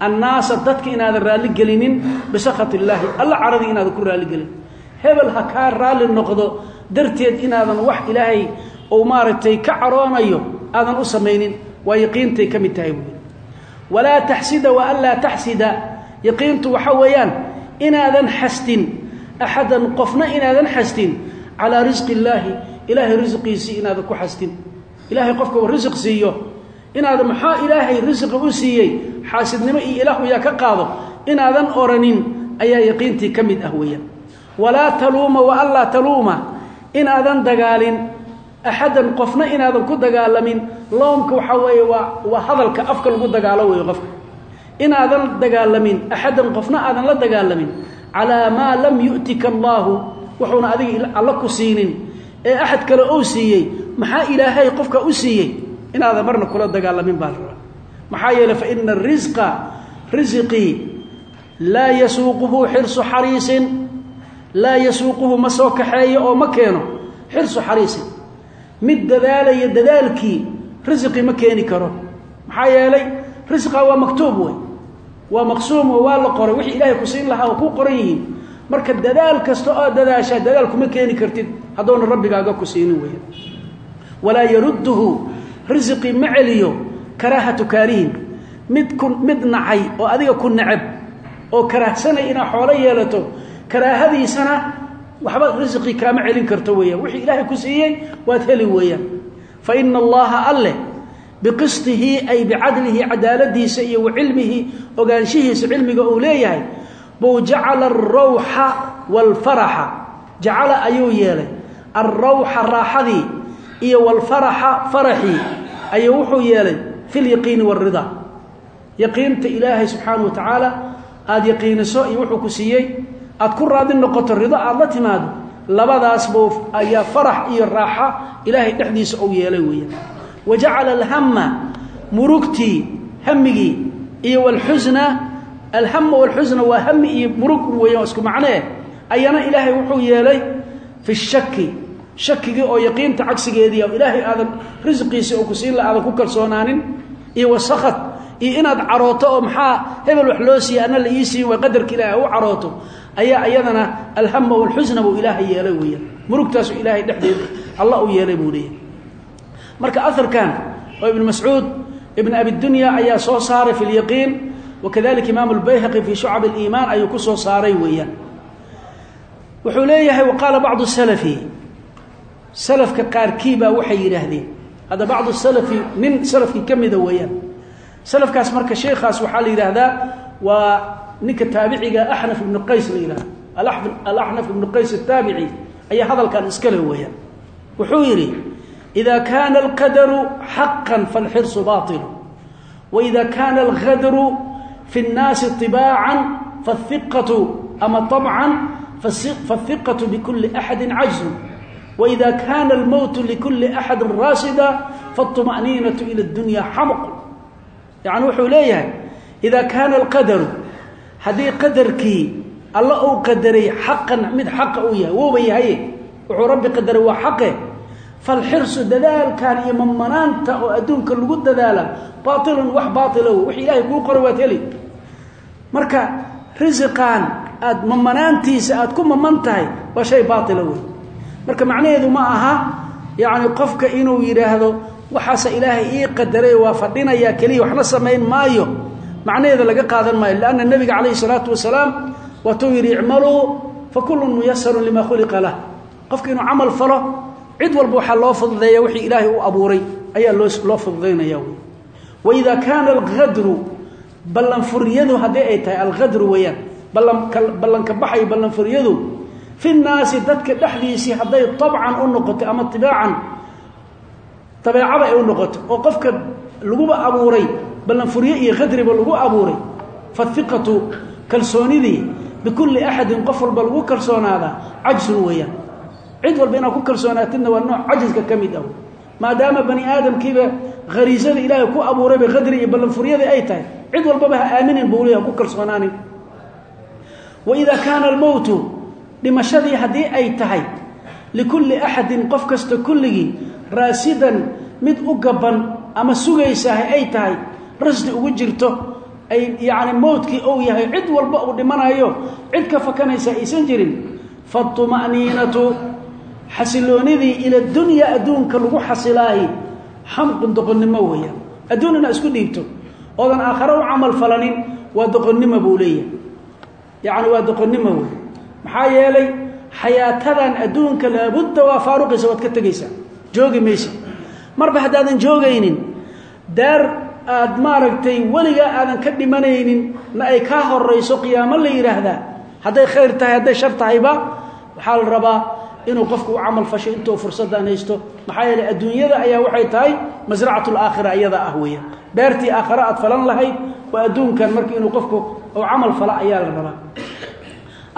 annaasa dadka inaadan raalli gelinin illaahi alla caradii inaadan ku raalli gelin hebel ha kaa raalli noqdo darteed inaadan wax ilaahay ou maaragtay ka caroonayo aadan u samaynin waa yaqiintay ka mid tahay buui walaa taxsida wa anlaa taxsida yaqiintu waxa weeyaan inaadan xastin axadan qofna inaadan xastin calaa risqi illaahi ilaahay risqiisii inaadan ku xastin ilaahay qofka uu risiq siiyo inaadan maxaa ilaahay risiqi u siiyey? Xaasidnimo iyo ilaahu yaa ka qaado. Inaadan oranin ayaa yaqiintii ka mid ah weeyaan. Walaa taluuma wa anlaa taluuma. Inaadan dagaalin axadan qofna inaadan ku dagaalamin loomka waxaa weeye waa waa hadalka afka lagu dagaalo weeye qofka. Inaadan dagaalamin axadan qofna aadan la dagaalamin calaa maa lam yu'tika allaahu wuxuuna adiga alla ku siinin. Ee axad kale ou siiyey maxaa ilaahay qofka u siiyey inaadan marna kula dagaalamin baa rabaa. Maxaa yeeley fa ina arisqa risiqii laa yasuuquhu xirsu xariisin. Laa yasuuquhu ma soo kaxeeyo oo ma keeno xirsu xariisin. Mid dadaalaya dadaalkii risiqii ma keeni karo. Maxaa yeelay risqa waa maktuub wey waa maqsuum waa la qoray. Wixii ilaahay ku siin lahaa oo ku qoran yihiin. Marka dadaal kasta oo dadaashaa dadaal kuma keeni kartid. Haddoona rabbigaaga ku siinin weya walaa yarudduhu risiqii ma celiyo karaahatu kaarihin mid ku mid nacay oo adiga ku necab oo karaahsanay inaad xoolo yeelato karaahadiisana waxba risiqii kaama celin karto weeyaan. Wixii ilaahay ku siiyey waad heli weeyaan. Fa ina allaha alleh biqistihi ay bicadlihi cadaaladiisa iyo wa cilmihi ogaanshihiisa cilmiga uu leeyahay buu jacala alrawxa waalfaraxa jacala ayuu yeelay. Alrawxa raaxadii iyo walfaraxa faraxii ayuu wuxuu yeelay fi lyaqiini waalridaa yaqiinta ilaahay subxaana wa tacaala aada yaqiiniso iyo wuxuu ku siiyey aad ku raadin noqoto rido aada la timaado labadaasba ayaa farax iyo raaxa ilaahay dhexdiisa ou yeelay weeyaan. Wa jacala alhama murugtii hamigii iyo walxusna alhama walxusna waa hami iyo murug weeyaan isku macnee ayana ilaahay wuxuu yeelay fi shaki shakigii oo yaqiinta cagsigeedii ilaahay aadan risqiisa oo ku siin la aadan ku kalsoonaanin iyo wasakad iyo inaad carooto oo maxaa hebel wax loo siiya ana la ii siin waa qadarka ilahay u carooto ayaa iyadana alhama walxusna buu ilaahay yeelay weeyaan. Murugtaasu ilaahay dhexdeeda allah u yeelay buu leeyahy marka aharkan oo ibnu mascuud ibn abidunya ayaa soo saaray fi lyaqiin wakadalika imaam lbayhaqi fi shucab aliimaan ayuu ku soo saaray weeyaan. Wuxuu leeyahay waqaala bacdu salafi salafka qaarkii baa waxay yidhaahdeen hadda bacdu salafi nin salafkii ka mida weeyaan salafkaas marka sheekhaas waxaa la yidhaahdaa waa ninka taabiciga axnaf ibnu qays la yidhahda alaxnaf ibnu qays ataabici ayaa hadalkan iskale weeyaan wuxuu yidhi ida kaana alqadaru xaqan falxirsu baطilu waida kaana algadru fi اnnaasi طibaacan fahiqatu ama طabcan fahiqatu bikuli axadi cajzu waida kaana almowtu likuli axadi raasida faاطma'niinaةu ilى اdunya xamq yani wuxuu leeyahay ida kaana alqadaru haddii qadarkii alla uu qadaray xaqan mid xaqa uu yahay wouba yahaye wuxuu rabbi qadaray waa xaqe falxirsu dadaalkan iyo mamanaanta oo adduunka lagu dadaala baailun wax baaila w wix ilaahay kuu qoray waad heli marka risiqan aad mamanaantiisa aad ku marka macnaheedu ma aha yacni qofka inuu yidhaahdo waxaase ilaahay ii qadaray waa fadhinayaa keliya waxna samayn maayo. Macnaheeda laga qaadan maayo lanna nebiga calayhi salaatu wasalaam waatuu yidhi icmaluu fa kullun muyasarun lima khuliqa lah. Qofka inuu camal falo cid walba waxaa loo fududeeya wixii ilaahay u abuuray ayaa loo fududaynaya waida kaana algadru ballanfuryadu haddii ay tahay algadru weeyaan ballanka baxay ballanfuryadu fi nnaasi dadka dhexdiisii hadday tabcan u noqoto ama tibaacan dabeecada ay u noqoto oo qofka laguba abuuray ballanfuryo iyo khadriba lagu abuuray fahiqatu kalsoonidii bikulli axadin qof walba lagu kalsoonaadaa cajsun weeyaan cid walba inaad ku kalsoonaatidna waa nooc cajiska ka mid ah maadaama bani aadamkiiba khariisada ilaahay ku abuurayba khadri iyo ballanfuryada ay tahay cid walbaba ha aaminin buu dhimashadii haddii ay tahay likulli axadin qof kasta kulligii raasidan mid u gaban ama sugaysaah ay tahay rasdi ugu jirto ay yacni mowdkii ou yahay cid walba uu dhimanayo cid ka fakanaysa aysan jirin fatuma'niinatu xasiloonidii ila dunya adduunka lagu xasilaahi xamqun doqonnimo weeyaan. Adduun inaad isku dhiibto oodan aakhare u camal falanin waa doqonnimo buu leeyahay. Yacni waa doqonnimo wey maxaa yeelay xayaatadan adduunka laabudda waa faaruqaysa waad ka tegaysaa. Joogi maysa marba haddaadan joogaynin daar aad maaragtay weligaa aadan ka dhimanaynin na ay kaa horayso qiyaamo la yidhaahdaa hadday khayr tahay hadday shar tahayba waxaa la rabaa inuu qofku u camal fasho intuu fursaddan haysto. Maxaa yeeley adduunyada ayaa waxay tahay masracat laakhira iyada ah weeyaan beertii aakhare aad falan lahayd waa adduunkan marka inuu qofku u camal fala ayaa la rabaa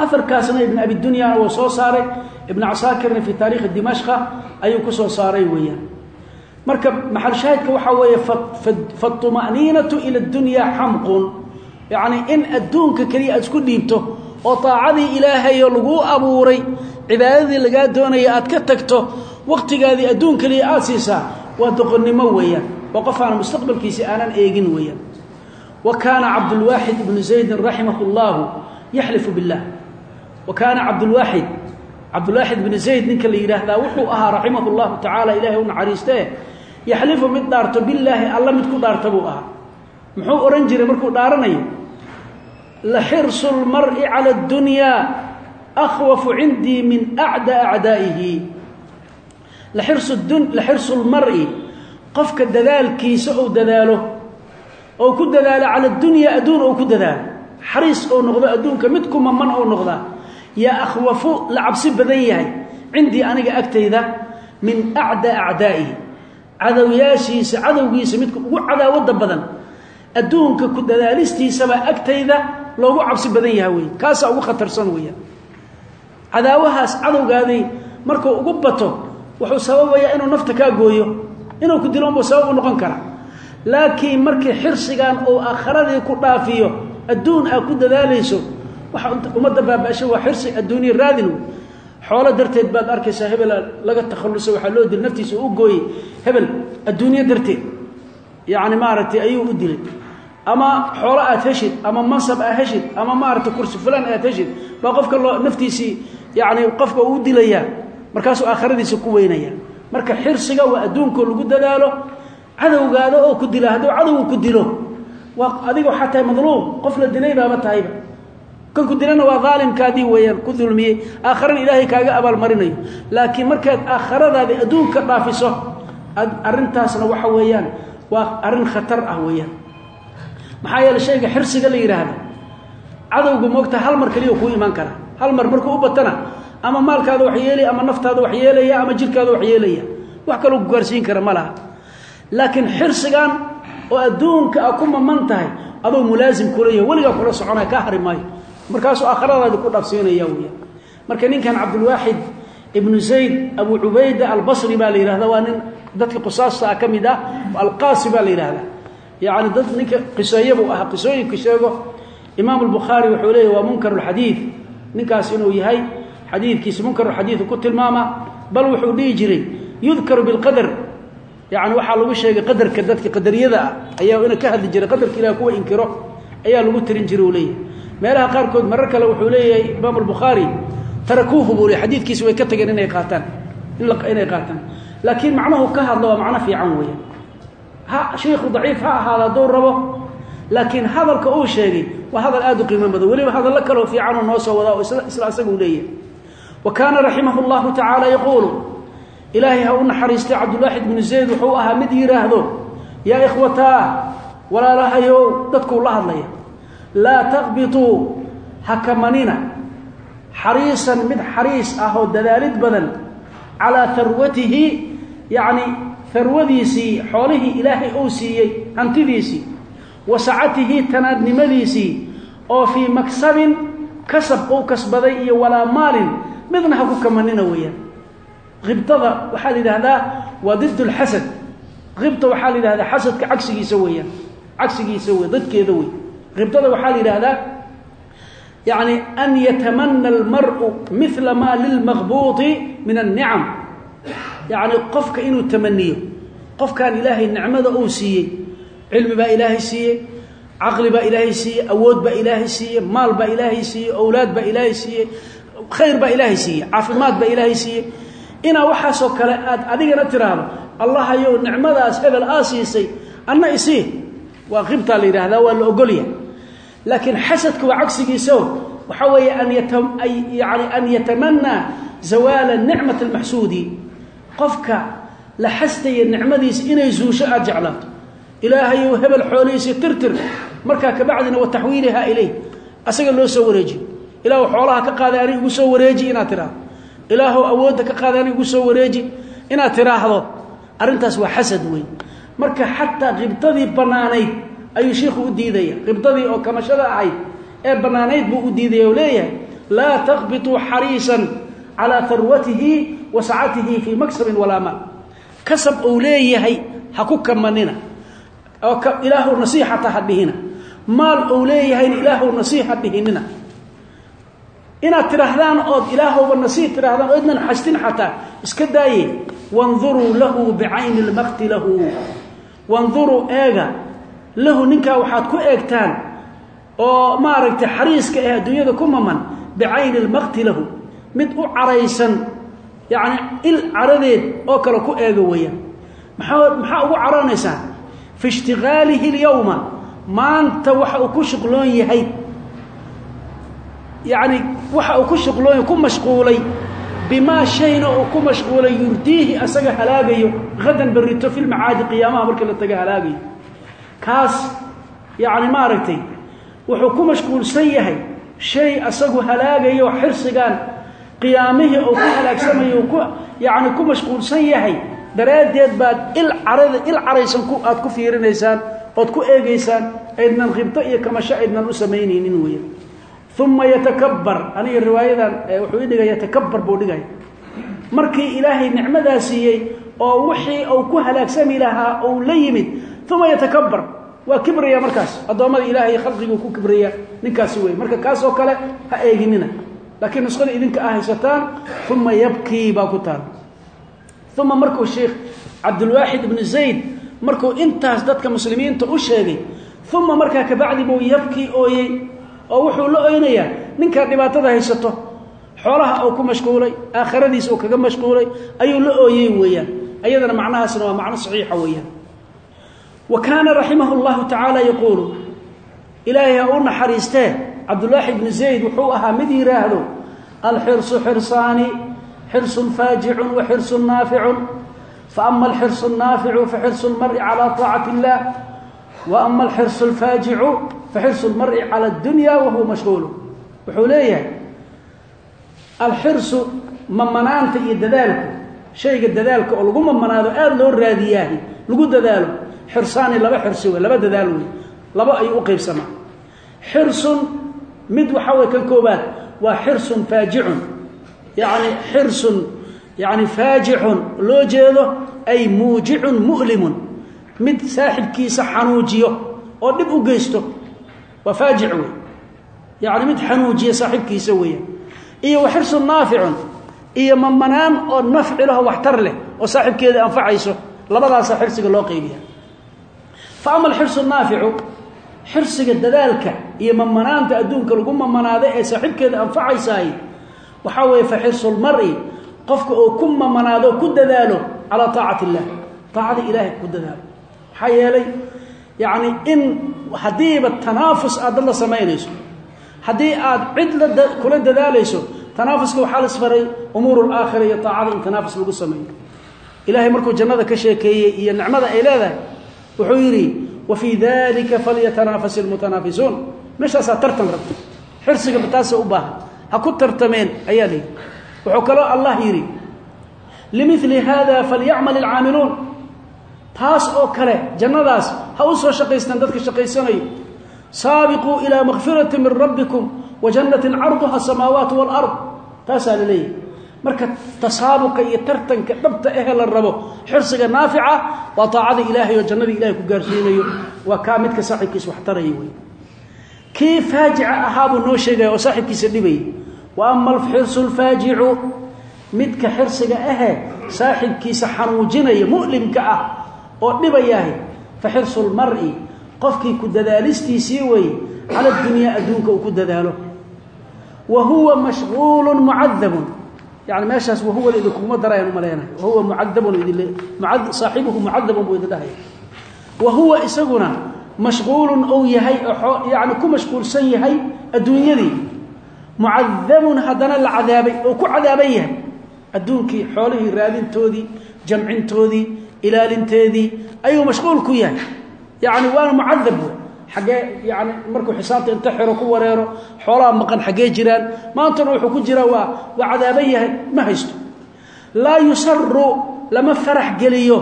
afarkaasna ibn abidunyana wuu soo saaray ibn casaakirna fi taarikhi dimashqa ayuu ku soo saaray weeyaan marka maxal shaahidka waxaa weeye faاطma'niinatu ila اdunya xamqun yacni in adduunka keliya aad isku dhiibto oo taacadii ilaahayo laguu abuuray cibaadadii lagaa doonaya aad ka tagto waqtigaadii adduun keliya aad siisaa waa doqonnimo weeyaan waa qof aan mustaqbalkiisi aanan eegin weeyaan wa kaana cabdulwaaxid ibnu zaydin raximah اllahu yaxlifu biاllah wa kaana cabdulwaaxid cabdulwaaxid bn zayd ninka la yidhaahdaa wuxuu ahaa raximah llahu tacaala ilaahay u naxariiste yaxlifu mid dhaarto bilaahi alla mid ku dhaarta buu ahaa. Muxuu odhan jiray markuu dhaaranayo laxirsu lmari cala اdunyaa akhwafu cindii min acdaa acdaa'ihi laxirsu lmari qofka dadaalkiisa ou dadaalo oo ku dadaalo cala dunya adduun ou ku dadaalo. Xariis ou noqdo adduunka mid kumaman ou noqdaa yaa akhwafu la cabsi badan yahay. Cindii aniga agtayda min acdaa acdaa'ihi. Cadowyaashiisa cadowgiisa midka ugu cadaawadda badan. Adduunka ku dadaalistiisaba agtayda loogu cabsi badan yaha wey kaasaa ugu khatarsan weeyaan. Cadaawahaas cadowgaaday markuu ugu bato wuxuu sababayaa inuu nafta kaa gooyo. Inuu ku dilo unbuu sabab u noqon kara laakiin markii xirsigan uu aakharadii ku dhaafiyo adduun aa ku dadaalayso waxa ummadda baaba-asho waa xirsi adduuniya raadin. Wey darteed baad arkaysaa hebel laga takhalluso waxaa loo dil naftiisa u gooyey. Hebel adduunyo darteed yacni maaragtay ayuu u dilay. Ama xoolo aad heshid ama mansab aad heshid ama maaragtay kursi fulan aad heshid baa qofka loo naftiisii yacni qofka uu dilayaa markaasuu aakhiradiisa ku weynaya. Marka xirsiga waa adduunkoo lagu dadaalo cadowgaada oo ku dila hadduu cadowga ku dilo waa adiga waxaa tahay madluum qof la dilay baaba tahayba kan ku dilana waa daalimkaadii weeyaan ku dulmiyey aakharana ilaahay kaaga abaalmarinayo. Laakiin markaad aakhiradaadi adduunka dhaafiso arrintaasna waxa weeyaan waa arrin khatar ah weeyaan. Maxaa yeele shayga xirsiga la yidhaahda cadowga moogta hal mar keliya kuu imaan kara hal mar markuu u batana ama maalkaada wax yeelaya ama naftaada wax yeelaya ama jirkaada wax yeelaya wax kaloo ku kara ma laha. Laakiin xirsigan oo adduunka a ku maman tahay adoo mulaasim kula weligaa kula soconaya kaa hari markaasuu aakhiradaadi ku dhaafsiinaya weya marka ninkan cabdulwaaxid ibnu zayd abu cubayda albasri baa la yihahda waa nin dadka qisaasta ah ka mid ah alqaasi baa la yidhahda yacni dad ninka qiseeye buu ahaa qisooyinka sheego. Imaam albukhaari wuxuu leeyahy waa munkar lxadiid ninkaas inuu yahay xadiidkiisa munkarulxadiidu ku tilmaama bal wuxuu dhihi jiray yudkaru bilqadar. Yacni waxaa lagu sheegay qadarka dadka qadariyada ah ayaa ina ka hadli jiray qadarka ilaah kuwa inkiro ayaa lagu tirin jiray uu leeyahay meelaha qaarkood marar kale wuxuu leeyahay imaam albukhaari tarakuuhu buu le xadiidkiisa way ka tageen inay qaataan. Inay qaataan. Laakiin macnuhu ka hadlo waa macno fiican weeyaan ha shiikhu daciif ha ahaada hadduu rabo. Laakiin hadalka uu sheegay waa hadal aada u qiimo badan. Weliba hadallo kaloo fiicanoo noo soo wadaa oo isla asaguu leeyahay. Wa kaana raximah llahu tacaala yaquulu ilaahay ha u naxariistay cabdulwaaxid binu zayd wuxuu ahaa mid yidhaahdo yaa ikhwataa walaalahayow dadkuu la hadlaya laa taqbituu ha kamanina xariisan mid xariis ah oo dadaalid badan calaa harwatihi yacni harwadiisii xoolihii ilaahay uu siiyey hantidiisii wa sacatihi tanaadnimadiisii oo fii maksabin kasab uu kasbaday iyo walaa maalin midna ha ku kamanina weeyaan. Ibtada waxaa la yidhaahdaa waa did lxasad ibta waxaa la yidhahdaa xasadka cagsigiisa weeyaan. Cagsigiisa wey dadkeeda wey ibtada waxaa la yidhaahdaa yani an yatamana almaru mila maa lilmaqbuuطi min annicam yani qofka inuu tamaniyo qofkan ilaahay nicmada uu siiyey cilmi baa ilaahay siiyey caqli baa ilaahay siiyey awood baa ilaahay siiyey maal baa ilaahay siiyey owlaad baa ilaahay siiyey khayr baa ilaahay siiyey caafimaad baa ilaahay siiyey. Inaa waxaasoo kale aad adigana tiraahdo allahayow nicmadaas hebel aa siisay anna isii. Waa qibtaa la yidhaahdaa waa la ogolya laakiin xasadka waa cagsigiisao waxaa weeye an yani an yatamanaa zawaala nicmat almaxsuudi. Qofka la xastaya nicmadiisa inay zuusho aada jeclaato ilaahayow hebel xoolihiisi tirtir markaa kabacdina wa taxwiilihaa ilayh. Asaga loo soo wareejiyo ilaahu xoolaha ka qaaday ani igu soo wareeji inaad tiraahdo ilaahu awoodda ka qaaday ani igu soo wareeji inaad tiraahdo arrintaas waa xasad wey marka xataa qibdadii bannaanayd ayuu shiikhu u diidaya. Qibdadii oo kamashada ahayd ee bannaanayd buu u diidaya oo leeyahay laa taqbituu xariisan calaa harwatihi wa sacatihi fii maksabin walaa maal kasab uu leeyahay ha ku kamanina oo ilaahu nasiixata ha dhihina maal uu leeyahayna ilaahu nasiixa dhihinina inaad tidhaahdaan ood ilaahowba nasiix tidhahdaan oo idnan xastin xataa iska daaye wanduruu lahu bicayni lmakti lahu. Wanduruu eega lahu ninkaa waxaad ku eegtaan oo maaragtay xariiska ah adduunyada ku maman bicayni lmakti lahu mid u caraysan yacni il caradeed oo kale ku eega weeyaan. Maxaa maxaa ugu caroonaysaa fi ishtigaalihi اlyowma maanta waxa uu ku shuqloon yahay. Yacni waxa uu ku shuqloon ku mashquulay. Bimaa shayna uu ku mashquulay yurdiihi asaga halaagayo hadan berrito fi lmacaadi qiyaamaha markii la taga halaagayo kaas yacni maaragtay wuxuu ku mashquulsan yahay shay asagu halaagayo xirsigan qiyaamihii uu ku halaagsamayo ku yacni ku mashquulsan yahay daraaddeed baad il carada il caraysan ku aada ku fiirinaysaan ood ku eegaysaan aydnan khibto iyo kamasho aydnan u samaynaynin weya uma yatakabbar aniga riwaayadan wuxuu i dhigaya yatakabbar buu markii ilaahay nicmadaa siiyey oo wixii uu ku halaagsami lahaa ou la yimid uma yatakabbar waa kibraya markaas. Addoommada ilaahay khalqiguu ku kibraya ninkaasi wey marka kaas oo kale ha eeginina. Laakiin nusqada idinka ah haysataan uma yabkii baa ku taal. Uma markuu sheekh cabdulwaaxid ibnu zayd markuu intaas dadka muslimiinta u sheegay uma markaa kabacdi buu yabkii ooyey oo wuxuu la oynayaa ninkaa dhibaatada haysato xoolaha uu ku mashquulay aakhiradiisa uu kaga mashquulay ayuu la ooyey weeyaan. Ayadana macnahaasna waa macno saxiixa weeyaan wa kaana raximah llahu tacaala yaquulu ilaahay ha u naxariistee cabdulaaxi bnu zayd wuxuu ahaa mid yidhaahdo alxirsu xirsaani xirsun faajicun wa xirsun naaficun faama alxirsu naaficu faxirsu lmari calaa taacati illah wa ama alxirsu alfaajicu faxirsu lmari cala addunya wahuwa mashquulu wuxuu leeyahay alxirsu mamanaanta iyo dadaalku shayga dadaalka oo lagu mamanaado aada loo raadiyaahi lagu dadaalo xirsaani laba xirsi wey laba dadaal wey laba ayuu u qaybsamaa. Xirsun mid waxaa way kan koobaad waa xirsun faajicun. Yacni xirsun yacni faajicun loo jeedo ay muujicun mu'limun. Mid saaxibkiisa xanuujiyo oo dhib u geysto waa faajic wey. Yacni mid xanuujiya saaxibkiisa weeyaan iyo wa xirsun naaficun iyo mamanaan oo nafci laho waxtar leh oo saaxibkeeda anfacayso labadaasa xirsiga loo qaybiya fa ama alxirsu naaficu xirsiga dadaalka iyo mamanaanta adduunka lagu mamanaado ee saaxiibkeeda anfacaysaay. Waxaa weeye fa xirsulmari qofka oo ku mamanaado ku dadaalo calaa taacati illah taacada ilaahay ku dadaalo. Maxaa yeelay yacni in haddiiba tanaafus aad dad la samaynayso haddii aad cid la kula dadaalayso tanaafuska waxaa la isfaray umuur alaakhira iyo taacada in tanaafus lagu sameeyo. Ilaahay markuu jannada ka sheekeeyey iyo nicmada ay leedahay wuxuu yidhi wa fii dalika falyatanafas ilmutanaafisuun meeshaasaa tartan rabta xirsiga taasa u baahan. Ha ku tartameen ayaa layidhi wuxuu kaloo allah yidhi limili hada falyacmal ilcaamiluun taas oo kale jannadaas ha u soo shaqaystaan dadka shaqaysanayo. Saabiquu ilaa makfirati min rabbikum wa jannatin carduha asamaawaat waalard taasaa la leeyahy marka tasaabuqa iyo tartanka dhabta ehe la rabo xirsiga naafica waa taacada ilaahay oo jannada ilahay ku gaarsiinayo. Waa kaa midka saaxiibkiisa wax taraya wey kii faajica ahaabuu noo sheegaya oo saaxiibkiisa dhibayay wa ama alxirsu lfaajicu midka xirsiga ahe saaxiibkiisa xanuujinaya mu'limka ah oo dhibayaahi fa xirsu lmari qofkii ku dadaalistiisii weeye cala dunyaa adduunka uu ku dadaalo. Wa huwa mashquulu mucadabun yani meeshaas wahuwa idinkuma darayaan umaleynayo wahuwa mucadabun idinle saaxibuhu mucadabun buu idin dhahaya wa huwa isaguna mashquulun ou yahay yani ku mashquulsan yahay adduunyadii. Mucadabun haddana la cadaabay oo ku cadaaban yahay. Adduunkii xoolihii raadintoodii jamcintoodii ilaalinteedii ayuu mashquul ku yahay. Yani waana mucadab xaggee yani markuu xisaabta inta xiro ku wareero xoolaha maqan xaggee jiraan maantana wuxuu ku jiraa waa waa yahay ma haysto. Laa yusaru lama farax geliyo.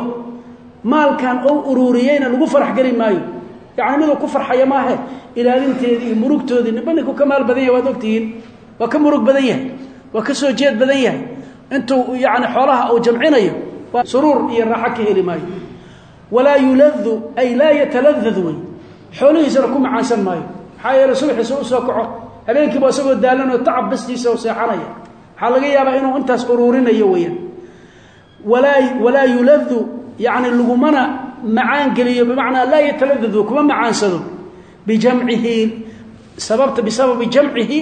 Maalkan ou uruuriyeyna lagu farax geli maayo. Yani miduu ku farxaya maahe ilaalinteedii iyo murugtoodii nimba ninku ka maal badan yahay waad ogtihiin. Waa ka murug badan yahay waa ka soo jeed badan yahay. Intuu yani xoolaha uu jamcinayo waa suruur iyo raaxo ka heli maayo. Walaa yuladu ay laa yataladad wey xoolihiisana ku macaansan maayo. Maxaa yeele subaxiisa u soo kaco habeenkiiba isagoo daalanoo tacab bastiisa oo seexanaya. Waxaa laga yaabaa inuu intaas uruurinayo weyaan walaa walaa yuladu yani lagumana macaan geliyo bimacnaa laa yataladadu kuma macaansado. Bijamcihi sababta bisababi jamcihi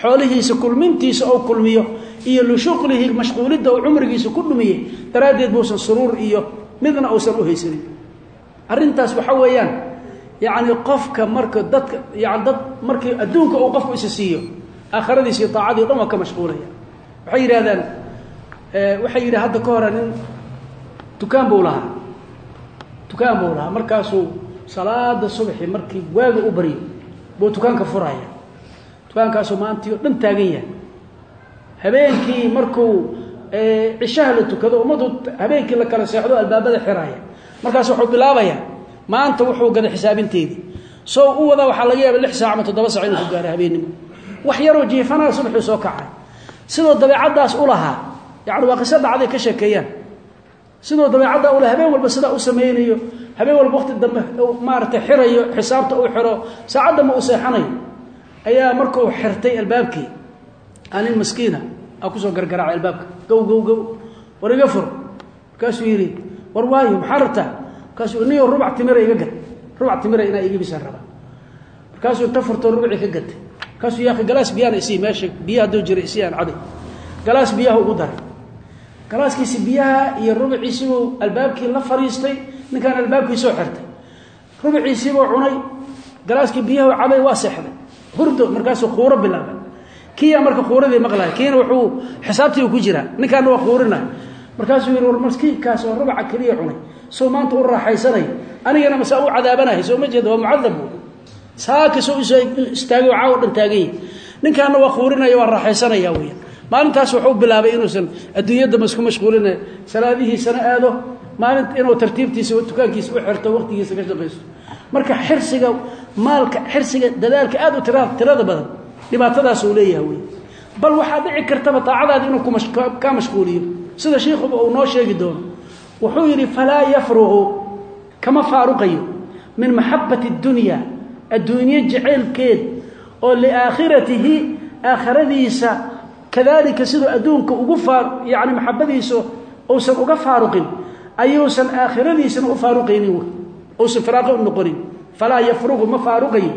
xoolihiisa kulmintiisa ou kulmiyo iyo lishuqlihi mashquulidda uu cumrigiisa ku dhumiyey daraaddeed buusan suruur iyo midna uusan u haysanin. Arrintaas waxa weeyaan yacni qofka marka dadka yani dad markii adduunka uu qofku isa siiyo aakhiradiisa iyo taacadii o dhan waa ka mashquulaya. Waxay yidhahdaan waxay yidhi hadda ka hore nin dukaan buu lahaa. Dukaan buu lahaa. Markaasuu salaada subxi markii waaga u baryo buu dukaanka furaya. Dukaankaasuu maantii o dhan taagan yahay. Habeenkii markuu cishaha la tukado ummaddu habeenkii la kala seexdo albaabada xiraya. Markaas wuxuu bilaabayaa maanta wuxuu gada xisaabinteedii soo u wadaa waxaa laga yaaba lix saac ama toddoba sac inuu ku gaaro habeennimo. Wax yaroo jiifanaya subaxuu soo kacay. Sidoo dabeecaddaas u lahaa yacni waa qiso ka sheekeeyaan. Sidoo dabeecaddaa ulaha habeen walba sidaa u sameynayo habeen walba waqti dambe maaragtay xirayo xisaabta uu xiro saacaddanba uu seexanayo. Ayaa markuu xirtay albaabkii anin maskiina aa ku soo gargaraacay albaabka. Gow gow gow. War fur markaasuu yidhi war waayo maxaa markaasuu niyo rubac timira iga gad rubac timira inaa igibisaan rabaa. Markaasuu inta furtoo rubci ka gatay markaasuu yaaqi galaas biyaana isii meesha biya hadduu jira isii aan caday galaas biyaha ugu daray. Galaaskiisi biyaha iyo rubciisibuu albaabkii la fariistay ninkaan albaabkii soo xirtay. Rubciisiibuu cunay galaaskii biyahu cabay waa seexday. Hurdo markaasuu kuuro bilaabay. Kiyaa marka kuuradii maqlaya kiina wuxuu xisaabtii ku jiraa. Ninkaana waa kuurinay markaasuu yidhi war maskiinkaas oo rubaca keliya cunay soo maanta u raaxaysanay anigana masaa u cadaabanahay soo ma jeeda waa mucadab saaka soo isoo istaagay caawo dhan taagan yahi ninkaana waa kuurinaya waa raaxaysanaya weeyaan maalintaas wuxuu bilaabay inuusan adduunyadda masku mashquulina salaadihiisana aado maalin inuu tartiibtiisa dukaankiisa u xirto waqtigiisa ka shaqaysto marka xirsiga maalka xirsiga dadaalka aad u tira tirada badan dhibaatadaas uu leeyahay wey bal waxaa dhici kartaba taacadaada inuu ka mashquuliyo. Sida shiikuba uu noo sheegi doono wuxuu yidhi falaa yafruqu kama faaruqayo min maxabati اdunya adduunye jacaylkeed oo liaakhiratihi aakhiradiisa kadalika siduu adduunka ugu yani maxabadiisa uusan uga faaruqin ayuusan aakhiradiisana u faaruqaynin uusan firaaqo u noqonin. Falaa yafruqu ma faaruqayo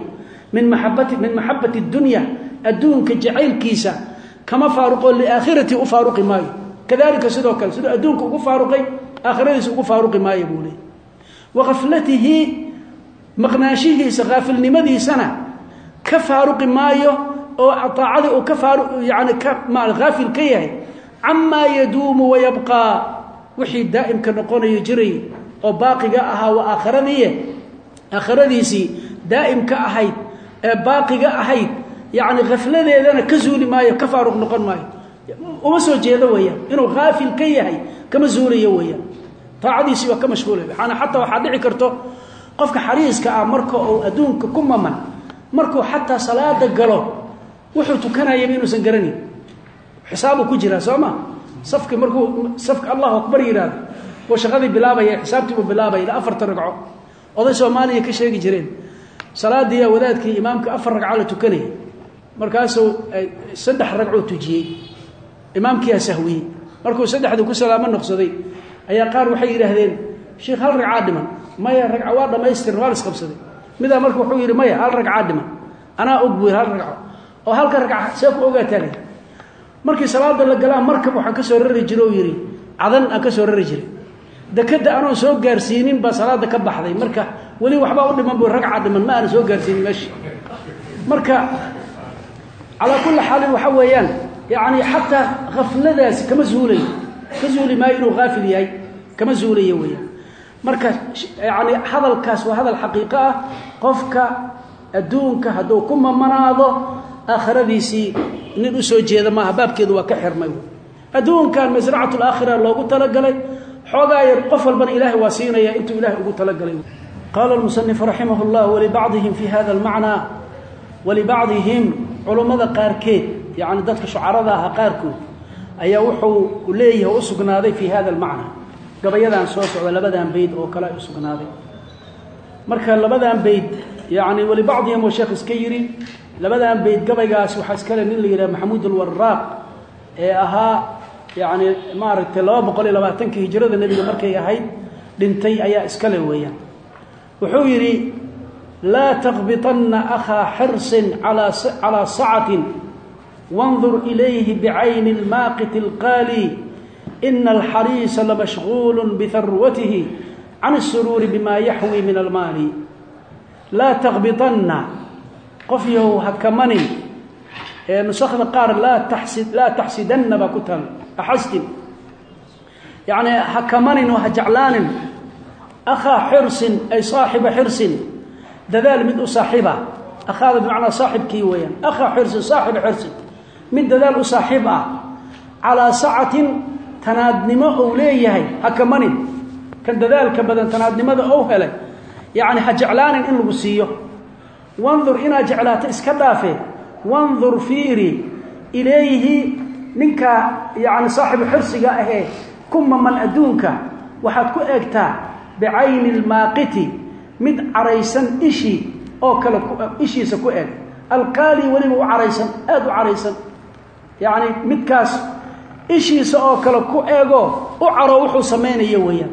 min maaabati min maxabati اdunya adduunka jacaylkiisa kama faaruqo liaakhirati u faaruqi maayo. Kadalika sidoo kale siduu adduunka ugu faaruqay aakhiradiisa ugu faaruqi maayo buu leey wakaflatihi maqnaanshihiisa haafilnimadiisana ka faaruqi maayo oo aacadii uu ka yani ka haafil ka yahay. Camaa yaduumu wayabqaa wixii daa'imka noqonayo jiray oo baaqiga ahaa waa aakharadiiye aakhiradiisii daa'imka ahayd ee baaqiga ahayd yacni khafladeedana ka zuuli maayo ka faaruq noqon maayo. Uma soo jeedo weeyaan. Inuu haafil ka yahay kama zuulayo weeyaan taacadiisii waa ka mashhuulay waxaana xataa waxaa dhici karto qofka xariiska ah marka uu adduunka ku maman markuu xataa salaada galo wuxuu tukanayaba inuusan garanayn xisaabuu ku jiraa soo ma? Safki markuu safka allahu akbar yidhaahdo oo shaqadii bilaabaya xisaabtiibuu bilaabaya ilaa afartan ragco. Oday soomaaliya ka sheegi jireen salaadiiya wadaadkii imaamka afar ragco la tukanaya markaasuu saddex ragcoo tujiyey imaamkiyaa sahwiyey. Markuu saddexdii ku salaamo noqsaday ayaa qaar waxay yidhaahdeen sheikh hal ragcaa dhiman? Maya ragca waa dhammaystiran waa la isqabsaday. Midaa marka wuxuu yidhi maya hal ragcaa dhiman? Anaa og buu hal ragco oo halka ragca see ku ogaataa markii salaada la galaa markab waxaan ka soo rari jira oo yidhi cadan aan ka soo rari jiray. Dekadda anoon soo gaarsiinin baa salaada ka baxday. Marka weli waxbaa u dhiman bu ragca dhiman ma aana soo gaarsiinin meesha marka calaa kulli xaalin waxaa weeyaan yacni xataa khafladaasi kama zuulayo ka maayo inuu haafil yahay kama zuulayo weeyaan. Marka yacni hadalkaas waa hadal xaqiiqo ah. Qofka adduunka hadduu ku mamanaado aakhiradiisii nin u soo jeeda maaha baabkeedu waa ka xirmay. Adduunkan masracat laakhira loogu talagalay xoogaa yar qof walbana ilaahay waa siinaya intuu ilahay ugu talagalay. Qaala lmusanifu raximah llah walibacdihim fi hada almacnaa walibacdihim culummada qaarkeed yacni dadka shucarada aha qaarkood ayaa wuxuu leeyahay u sugnaaday fi hada almacnaa gabayadaan soo socda labadan bayd oo kale u sugnaaday. Marka labadan bayd yani walibacdihim oo sheekh iska yidhi labadan bayd gabaygaas waxaa iskale nin la yidhaha maxamuud alwaraaq ee ahaa yani maaragtay laba boqol iyo labaatankii hijrada nebiga markay ahayd dhintay ayaa iskale weeyaan. Wuxuu yidhi laa taqbiطana akhaa xirsin calىa sacatin wandur ilayhi bicayni اlmaaqit اlqaali ina alxariisa lamashغuul biharwatihi can الsuruuri bima yaxwi min almaali laa taqbiطanna qof yahow ha kamanin ee nusakda qaar laa taxsi laa taxsidanna baa ku taal axastin yacni ha kamanin oo ha jeclaanin akhaa xirsin ay saaxiba xirsin dadaal mid u saaxiiba akhaada bimacnaa saaxibkii weeyaan akhaa xirsin saaxiba xirsin mid dadaal u saaxiib ah. Calaa sacatin tanaadnimo ou leeyahay ha kamanin kan dadaalka badan tanaadnimada ou helay. Yacni ha jeclaanin in lagu siiyo. Wandur inaad jeclaato iska dhaafe. Wandur fiiri ilayhi ninka yacni saaxibu xirsiga ahee ku maman adduunka. Waxaad ku eegtaa bicayni lmaaqiti mid caraysan ishii oo kale ishiisa ku eg alqaali weliba u caraysan aada u caraysan yacni midkaas ishiisa oo kale ku eego u caro wuxuu samaynayo weeyaan.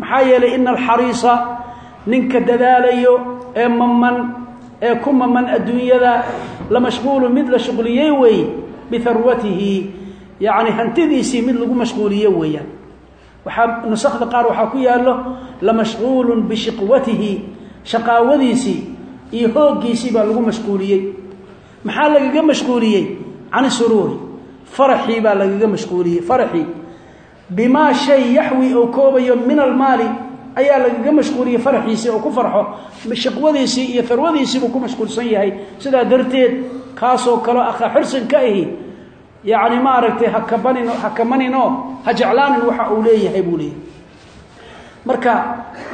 Maxaa yeelay ina alxariisa ninka dadaalayo ee maman ee ku maman adduunyada la mashquulu mid la shuqliyey weeye biharwatihi yacni hantidiisii mid lagu mashquuliye weeyaan. Waxaa nusakda qaar waxaa ku yaallo lamashquulun bishiqwatihi shaqaawadiisii iyo hooggiisii baa lagu mashquuliyey. Maxaa lagaga mashquuliyey? Can suruuri faraxii baa lagaga mashquuliyey. Faraxii bimaa shay yaxwi oo koobayo min almaali ayaa lagaga mashquuliyey faraxiisii oo ku farxo shiqwadiisii iyo harwadiisii buu ku mashquulsan yahay. Sidaa darteed kaasoo kaleo akha xirsan ka ahi yacni maaragtay hakabanin hakamanino ha jeclaanin waxa uu leeyahay buu leeyahay. Marka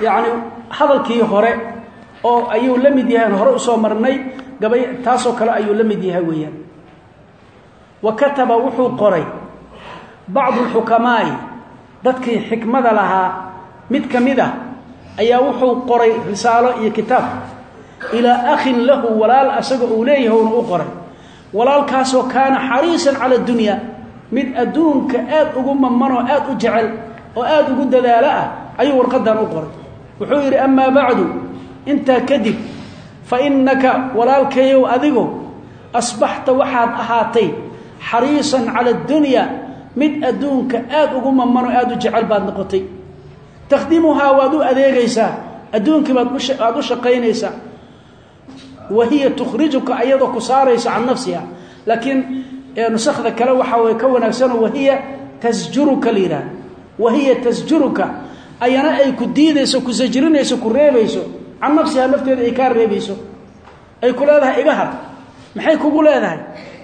yacni hadalkii hore oo ayuu la mid yahay hore u soo marnay gabay taasoo kale ayuu la mid yahay weeyaan wa kataba wuxuu qoray bacdu alxukamaa'i dadkii xikmada lahaa mid ka mid ah ayaa wuxuu qoray risaalo iyo kitaab ilaa akhin lahu walaal asaga uu leeyahay una u qoray walaalkaasoo kaana xariisan cala dunya mid adduunka aad ugu mamanoo aad u jecel oo aad ugu dadaalo ah ayuu warqadan u qoray wuxuu yidhi amaa bacdu intaa kadib fa innaka walaalkayow adigu asbaxta waxaad ahaatay xariisan cala addunya mid adduunka aad ugu mamanoo aad u jecel baad noqotay. Takhdimuhaa waad u adeegaysaa adduunkii baad aad u shaqaynaysaa. Wa hiya tukhrijuka ayadoo ku saaraysa can nafsiha. Laakiin nusakda kale waxaa way ka wanaagsanoo wahiya tasjuruka la yidhaha wahiya tasjuruka ayana ay ku diidayso ku sajrinayso ku reebayso. Can nafsiha ay kaa ay ku iga had maxay kugu leedahay?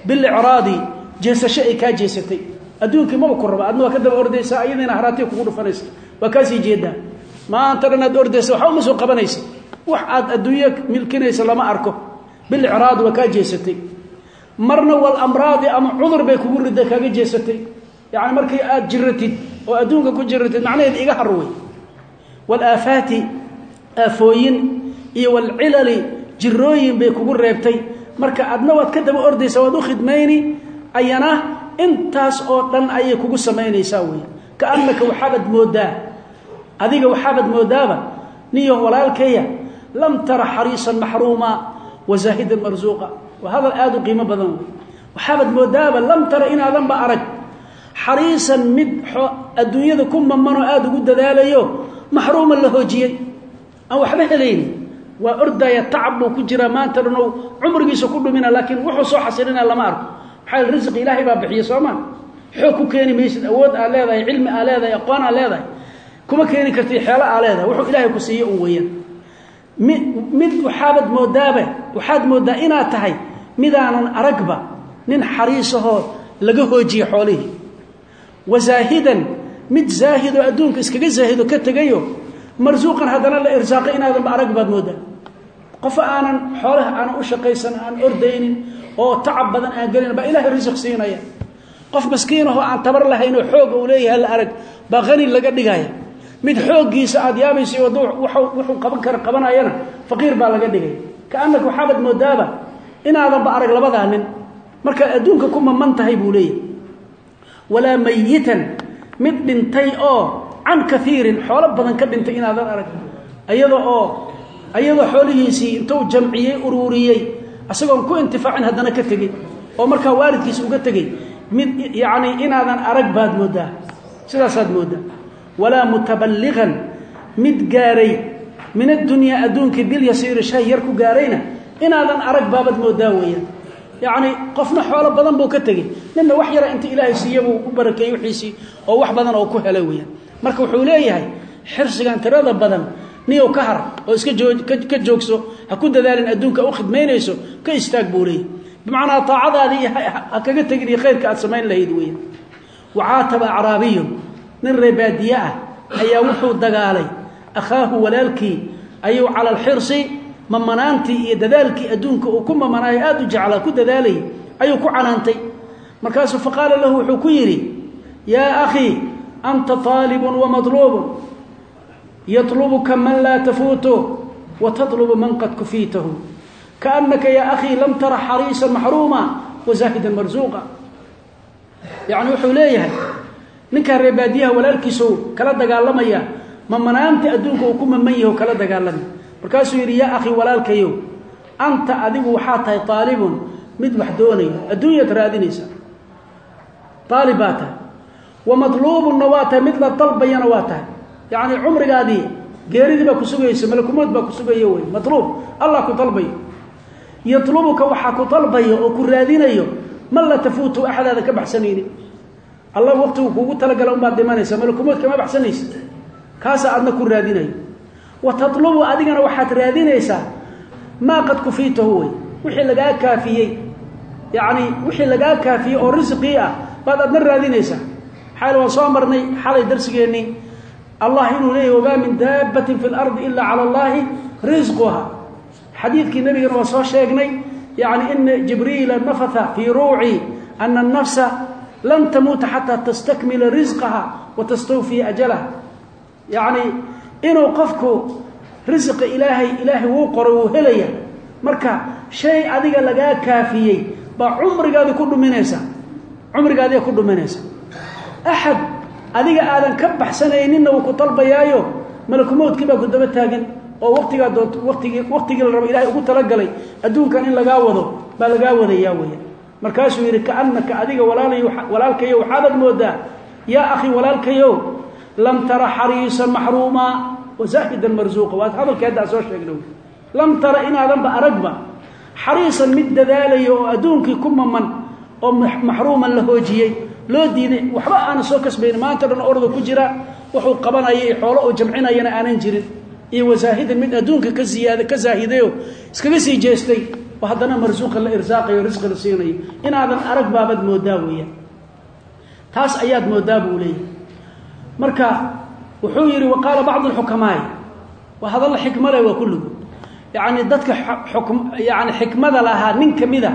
Bilicraadi jeesasho ay kaa jeesatay. Adduunkii maba ku raba adna waa ka daba ordaysaa iyadiina haraatiya kugu dhufanaysa. Waa kaasii jeedaa. Maanta dhan aad ordaysa waxba uma soo qabanaysa. Wax aad adduunyo milkinaysa lama arko. Bilicraadi waa kaa jeesatay. Marna walamraadi ama cudur bay kugu rida kaaga jeesatay. Yacni markii aad jiratid oo adduunka ku jiratid macnaheed iga har wey walaafaati aafooyin iyo walcilali jirooyin bay kugu reebtay. Marka adna waad ka daba ordaysaa waad u khidmayni ayana intaas oo dhan ayay kugu samaynaysaa wey kaannaka waxaabaad moodaa. Adiga waxaabaad moodaaba niyo walaalkaya lam tara xariisan maxruuma wa zaahidan marsuuqa waa hadal aada u qiimo badan. Waxaabaad moodaaba lam tara inaadanba arag. Xariisan mid adduunyada ku mamanoo aada ugu dadaalayo maxruuman la hoojiyey. Aan waxba helayni waa ordaya tacab buu ku jiraa maanta dhan cumrigiisa ku dhumina laakiin wuxuu soo xasilina lama arko maxaa yl risqi ilaahay baa bixiya soo xoog ku keeni maysid awood aad leedahay cilmi aad leedahay aqoon aad leedahay. Kuma keeni kartid xeelo aad leedahay. Wuxuu ilaahay ku siiye un weeyaan. Mi mid waxaabad moodaaba waxaad moodaa inaad tahay midaanan aragba nin xariisahoo laga hoojiye xoolihii. Wa zaahidan mid zaahidoo adduunka iskaga zaahido ka tegayo marsuuqan haddana la irsaaqay inaadanba arag baad moodaa qof aanan xoolaha aanan u shaqaysan aan ordaynin oo tacab badan aan gelin baa ilaahay risiq siinaya. Qof maskiinahoo aan tabar lahayn oo xoog uu leeyahay la arag baa qani laga dhigaya. Mid xooggiisa aad yaabaysa wad wuxuu qaban kara qabanayana faqiir baa laga dhigay. Kaannaka waxaabaad moodaaba inaadanba arag labadaa nin. Markaad adduunka ku maman tahay buu leeyahay. Walaa mayitan mid dhintay oo can kaiirin xoolo badan ka dhintay inaadan arag. Ayada oo ayadoo xoolihiisii intuu jamciyey uruuriyey isagoon ku intifaacin haddana ka tegey oo markaa waalidkiisa uga tegey mid yacni inaadan arag baad mooddaa sidaasaad mooddaa walaa mutaballiqan mid gaaray min addunyaa adduunkii bilyasiiri shay yar ku gaarayna inaadan arag baabad mooddaa weeyaan. Yacni qofna xoolo badan buu ka tegey ninna wax yara inta ilaahay siiye buu u barakeeyey wixiisii oo wax badan oo ku helay weeyaan. Marka wuxuu leeyahay xirsigan tirada badan niyow ka har oo iska ka joogso ha ku dadaalin adduunka u khidmaynayso ka istaag buu leeyahy bimacnaa taacadaadii ha kaga iyo khayrka aad samayn lahayd weya wacaataba acraabiyun nin reebaadiye ah ayaa wuxuu dagaalay. Akhaahu walaalkii ayuu cala alxirsi mamanaantii iyo dadaalkii adduunka uu ku mamanaayo aada u jeclaa ku dadaalayay ayuu ku canaantay. Markaasuu faqaala lahu wuxuu ku yidhi yaa akhii anta aalibun wamadluubun yatlubuka man laa wa tatlubu man qad kufiitahu. Kaannaka yaa akhii lam tara xariisan maxruuma wa zaahidan marsuuqa yacni wuxuu leeyahay ninkaa reebaadiyaha walaalkiisuu kala dagaalamaya mamanaanta adduunka uu ku maman yaho kala dagaalamay markaasuu yidhi yaa akhi walaalkayow anta adigu waxaa tahay aalibun mid wax doonayo adduunyaad raadinaysa. Aalib baa tahay. Wa madluubunna waa tahay mid la dalbayana yacni cumrigaadii geeridii baa ku sugaysa malakumood baa ku sugayo wey matluub allah ku dalbayo yatlubuka waxaa ku dalbayo oo ku raadinayo man la tafuutu axadaada ka baxsanayni alla waqtigu kuugu talagala unbaad dhimanaysa malakumood kama baxsanaysa. Kaasaa aadna ku raadinayo wa tatlubu adigana waxaad raadinaysaa maa qad kufiitahu wey wixii lagaa kaafiyey. Yacni wixii lagaa kaafiyey oo risqii ah baad adna raadinaysaa xaal waan soo marnay xalay darsigeennii allah inuu leeyahy wamaa min daabbatin fi lardi ila cala allahi risquha xadiidkii nabigana waa soo sheegnay yacni ina jibriila nafatha fii ruuci ana annafsa lan tamuuta xataa tastakmila risqaha wa tastawfiya ajalaha. Yacni inuu qofku risqa ilaahay ilaahay wuu qoray wuu helaya. Marka shay adiga lagaa kaafiyey baa cumrigaadi ku dhuminaysa. Cumrigaadiya ku dhuminaysa. Axad adiga aadan ka baxsanayninna wuu ku dalbayaayo malakumoodkii baa ku daba taagan oo waqtigaa doont watigii waqtigii la rabo ilahay ugu talagalay adduunkan in lagaa wado baa lagaa wadayaa weya markaasuu yidhi kaannaka adiga walaalayo walaalkayo waxaadad moodaa yaa akhi walaalkayo lam tara xariisan maxruuma wazaahidan marsuuqa waa hadalkii hadda aan soo sheegna lam tara inaadanba aragba xariisan mid dadaalaya oo adduunkii ku maman oo maxruuman la hoojiyey loo diiday waxba aanan soo kasbaynin maanta dhan orda ku jira wuxuu qabanaya iyo xoolo oo jamcinayana aanan jirin. Iyo wasaahidan mid adduunka ka ziyaada ka zaahidayo iskaga sii jeestay oo haddana marsuuqa la irsaaqayo risqi la siinayo. Inaadan arag baabad moodaa weeyaan taas ayaad moodaa buu leeyahy marka wuxuu yidhi wa qaala bacdu alxukamaai. Waa hadalla xikma leh waa kulligu yacni dadka yani xikmada lahaa nin ka mida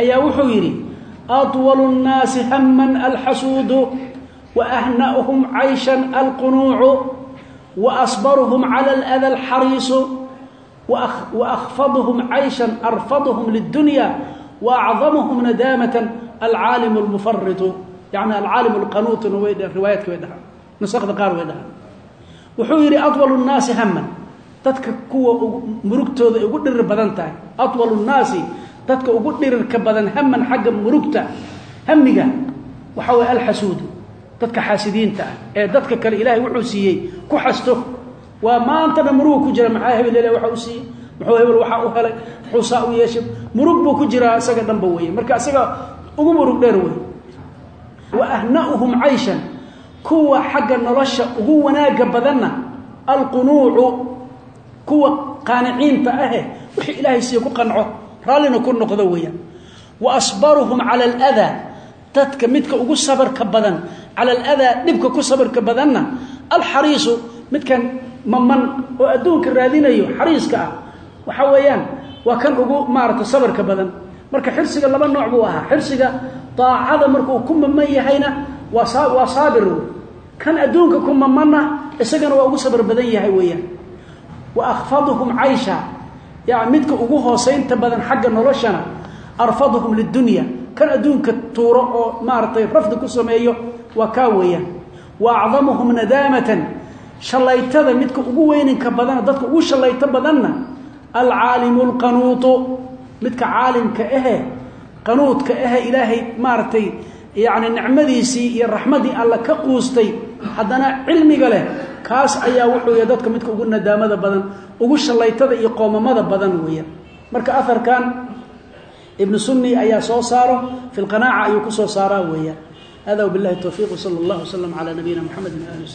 ayaa wuxuu yidhi wa ahna'uhum cayshan alqunuucu wa asbaruhum cala alada alxariisu wa akhfaduhum cayshan arfaduhum lidunya wa acdamuhum nadaamatan alcaalimu almufaritu yani alcaalimu alqanuutuna way riwaayaadka way dhahaan nusakda qaar way dhahaan wuxuu yidhi atwalu nnaasi haman dadka kuwa murugtooda ay ugu dhirir badan tahay atwalu nnaasi dadka ugu dhirirka badan haman xagga murugta hamiga waxaa way alxasuudu dadka xaasidiinta ah ee dadka kale ilaahay wuxuu siiyey. Ku xasto. Waa maantana murugu ku jira maxaa hebel ilahi waxa u muxuu hebel waxaa u helay? Muxuu saa u yeeshay murug buu ku jiraa isaga dhanba weeye. Marka isaga ugu murug dheer wey wa ahna'uhum cayshan. Kuwa xagga nolosha ugu wanaaga badanna alqunuucu kuwa qaaniciinta ahe wixii ilaahay siiye ku qanco raallina ku noqdo weeyaan. Wa asbaruhum cala aladaa dadka midka ugu sabarka badan cala aladaa dhibka ku sabarka badanna alxariisu midkan maman oo adduunka raadinayo xariiska ah waxa weeyaan waa kan ugu maarata sabarka badan. Marka xirsiga laba nooc buu ahaa xirsiga daacada markuu ku maman yahayna waa saabir. Kan adduunka ku mamanna isagana waa ugu sabar badan yahay weeyaan. Wa akhfaduhum caysha yani midka ugu hoosaynta badan xagga noloshana arfaduhum lidunya. Kan adduunka tuuro oo maaragtay rafdi ku sameeyo waa kaa weeyaan. Wa acdamuhum nadaamatan. Shallaytada midka ugu weyninka badana dadka ugu shallayto badanna alcaalimu alqanuutu midka caalimka ahe qanuudka ahe ilaahay maaragtay yacni nicmadiisii iyo raxmadii alla ka quustay haddana cilmiga leh kaas ayaa wuxuu yahay dadka midka ugu nadaamada badan ugu shallaytada iyo qoomamada badan weeyaan. Marka aharkan ibnu sunni ayaa soo saaro fi ayuu ku soo saaraa weeyaan. Hada wbillahi towfiiq wsala allah wslam calaa nabiyina mxamed ali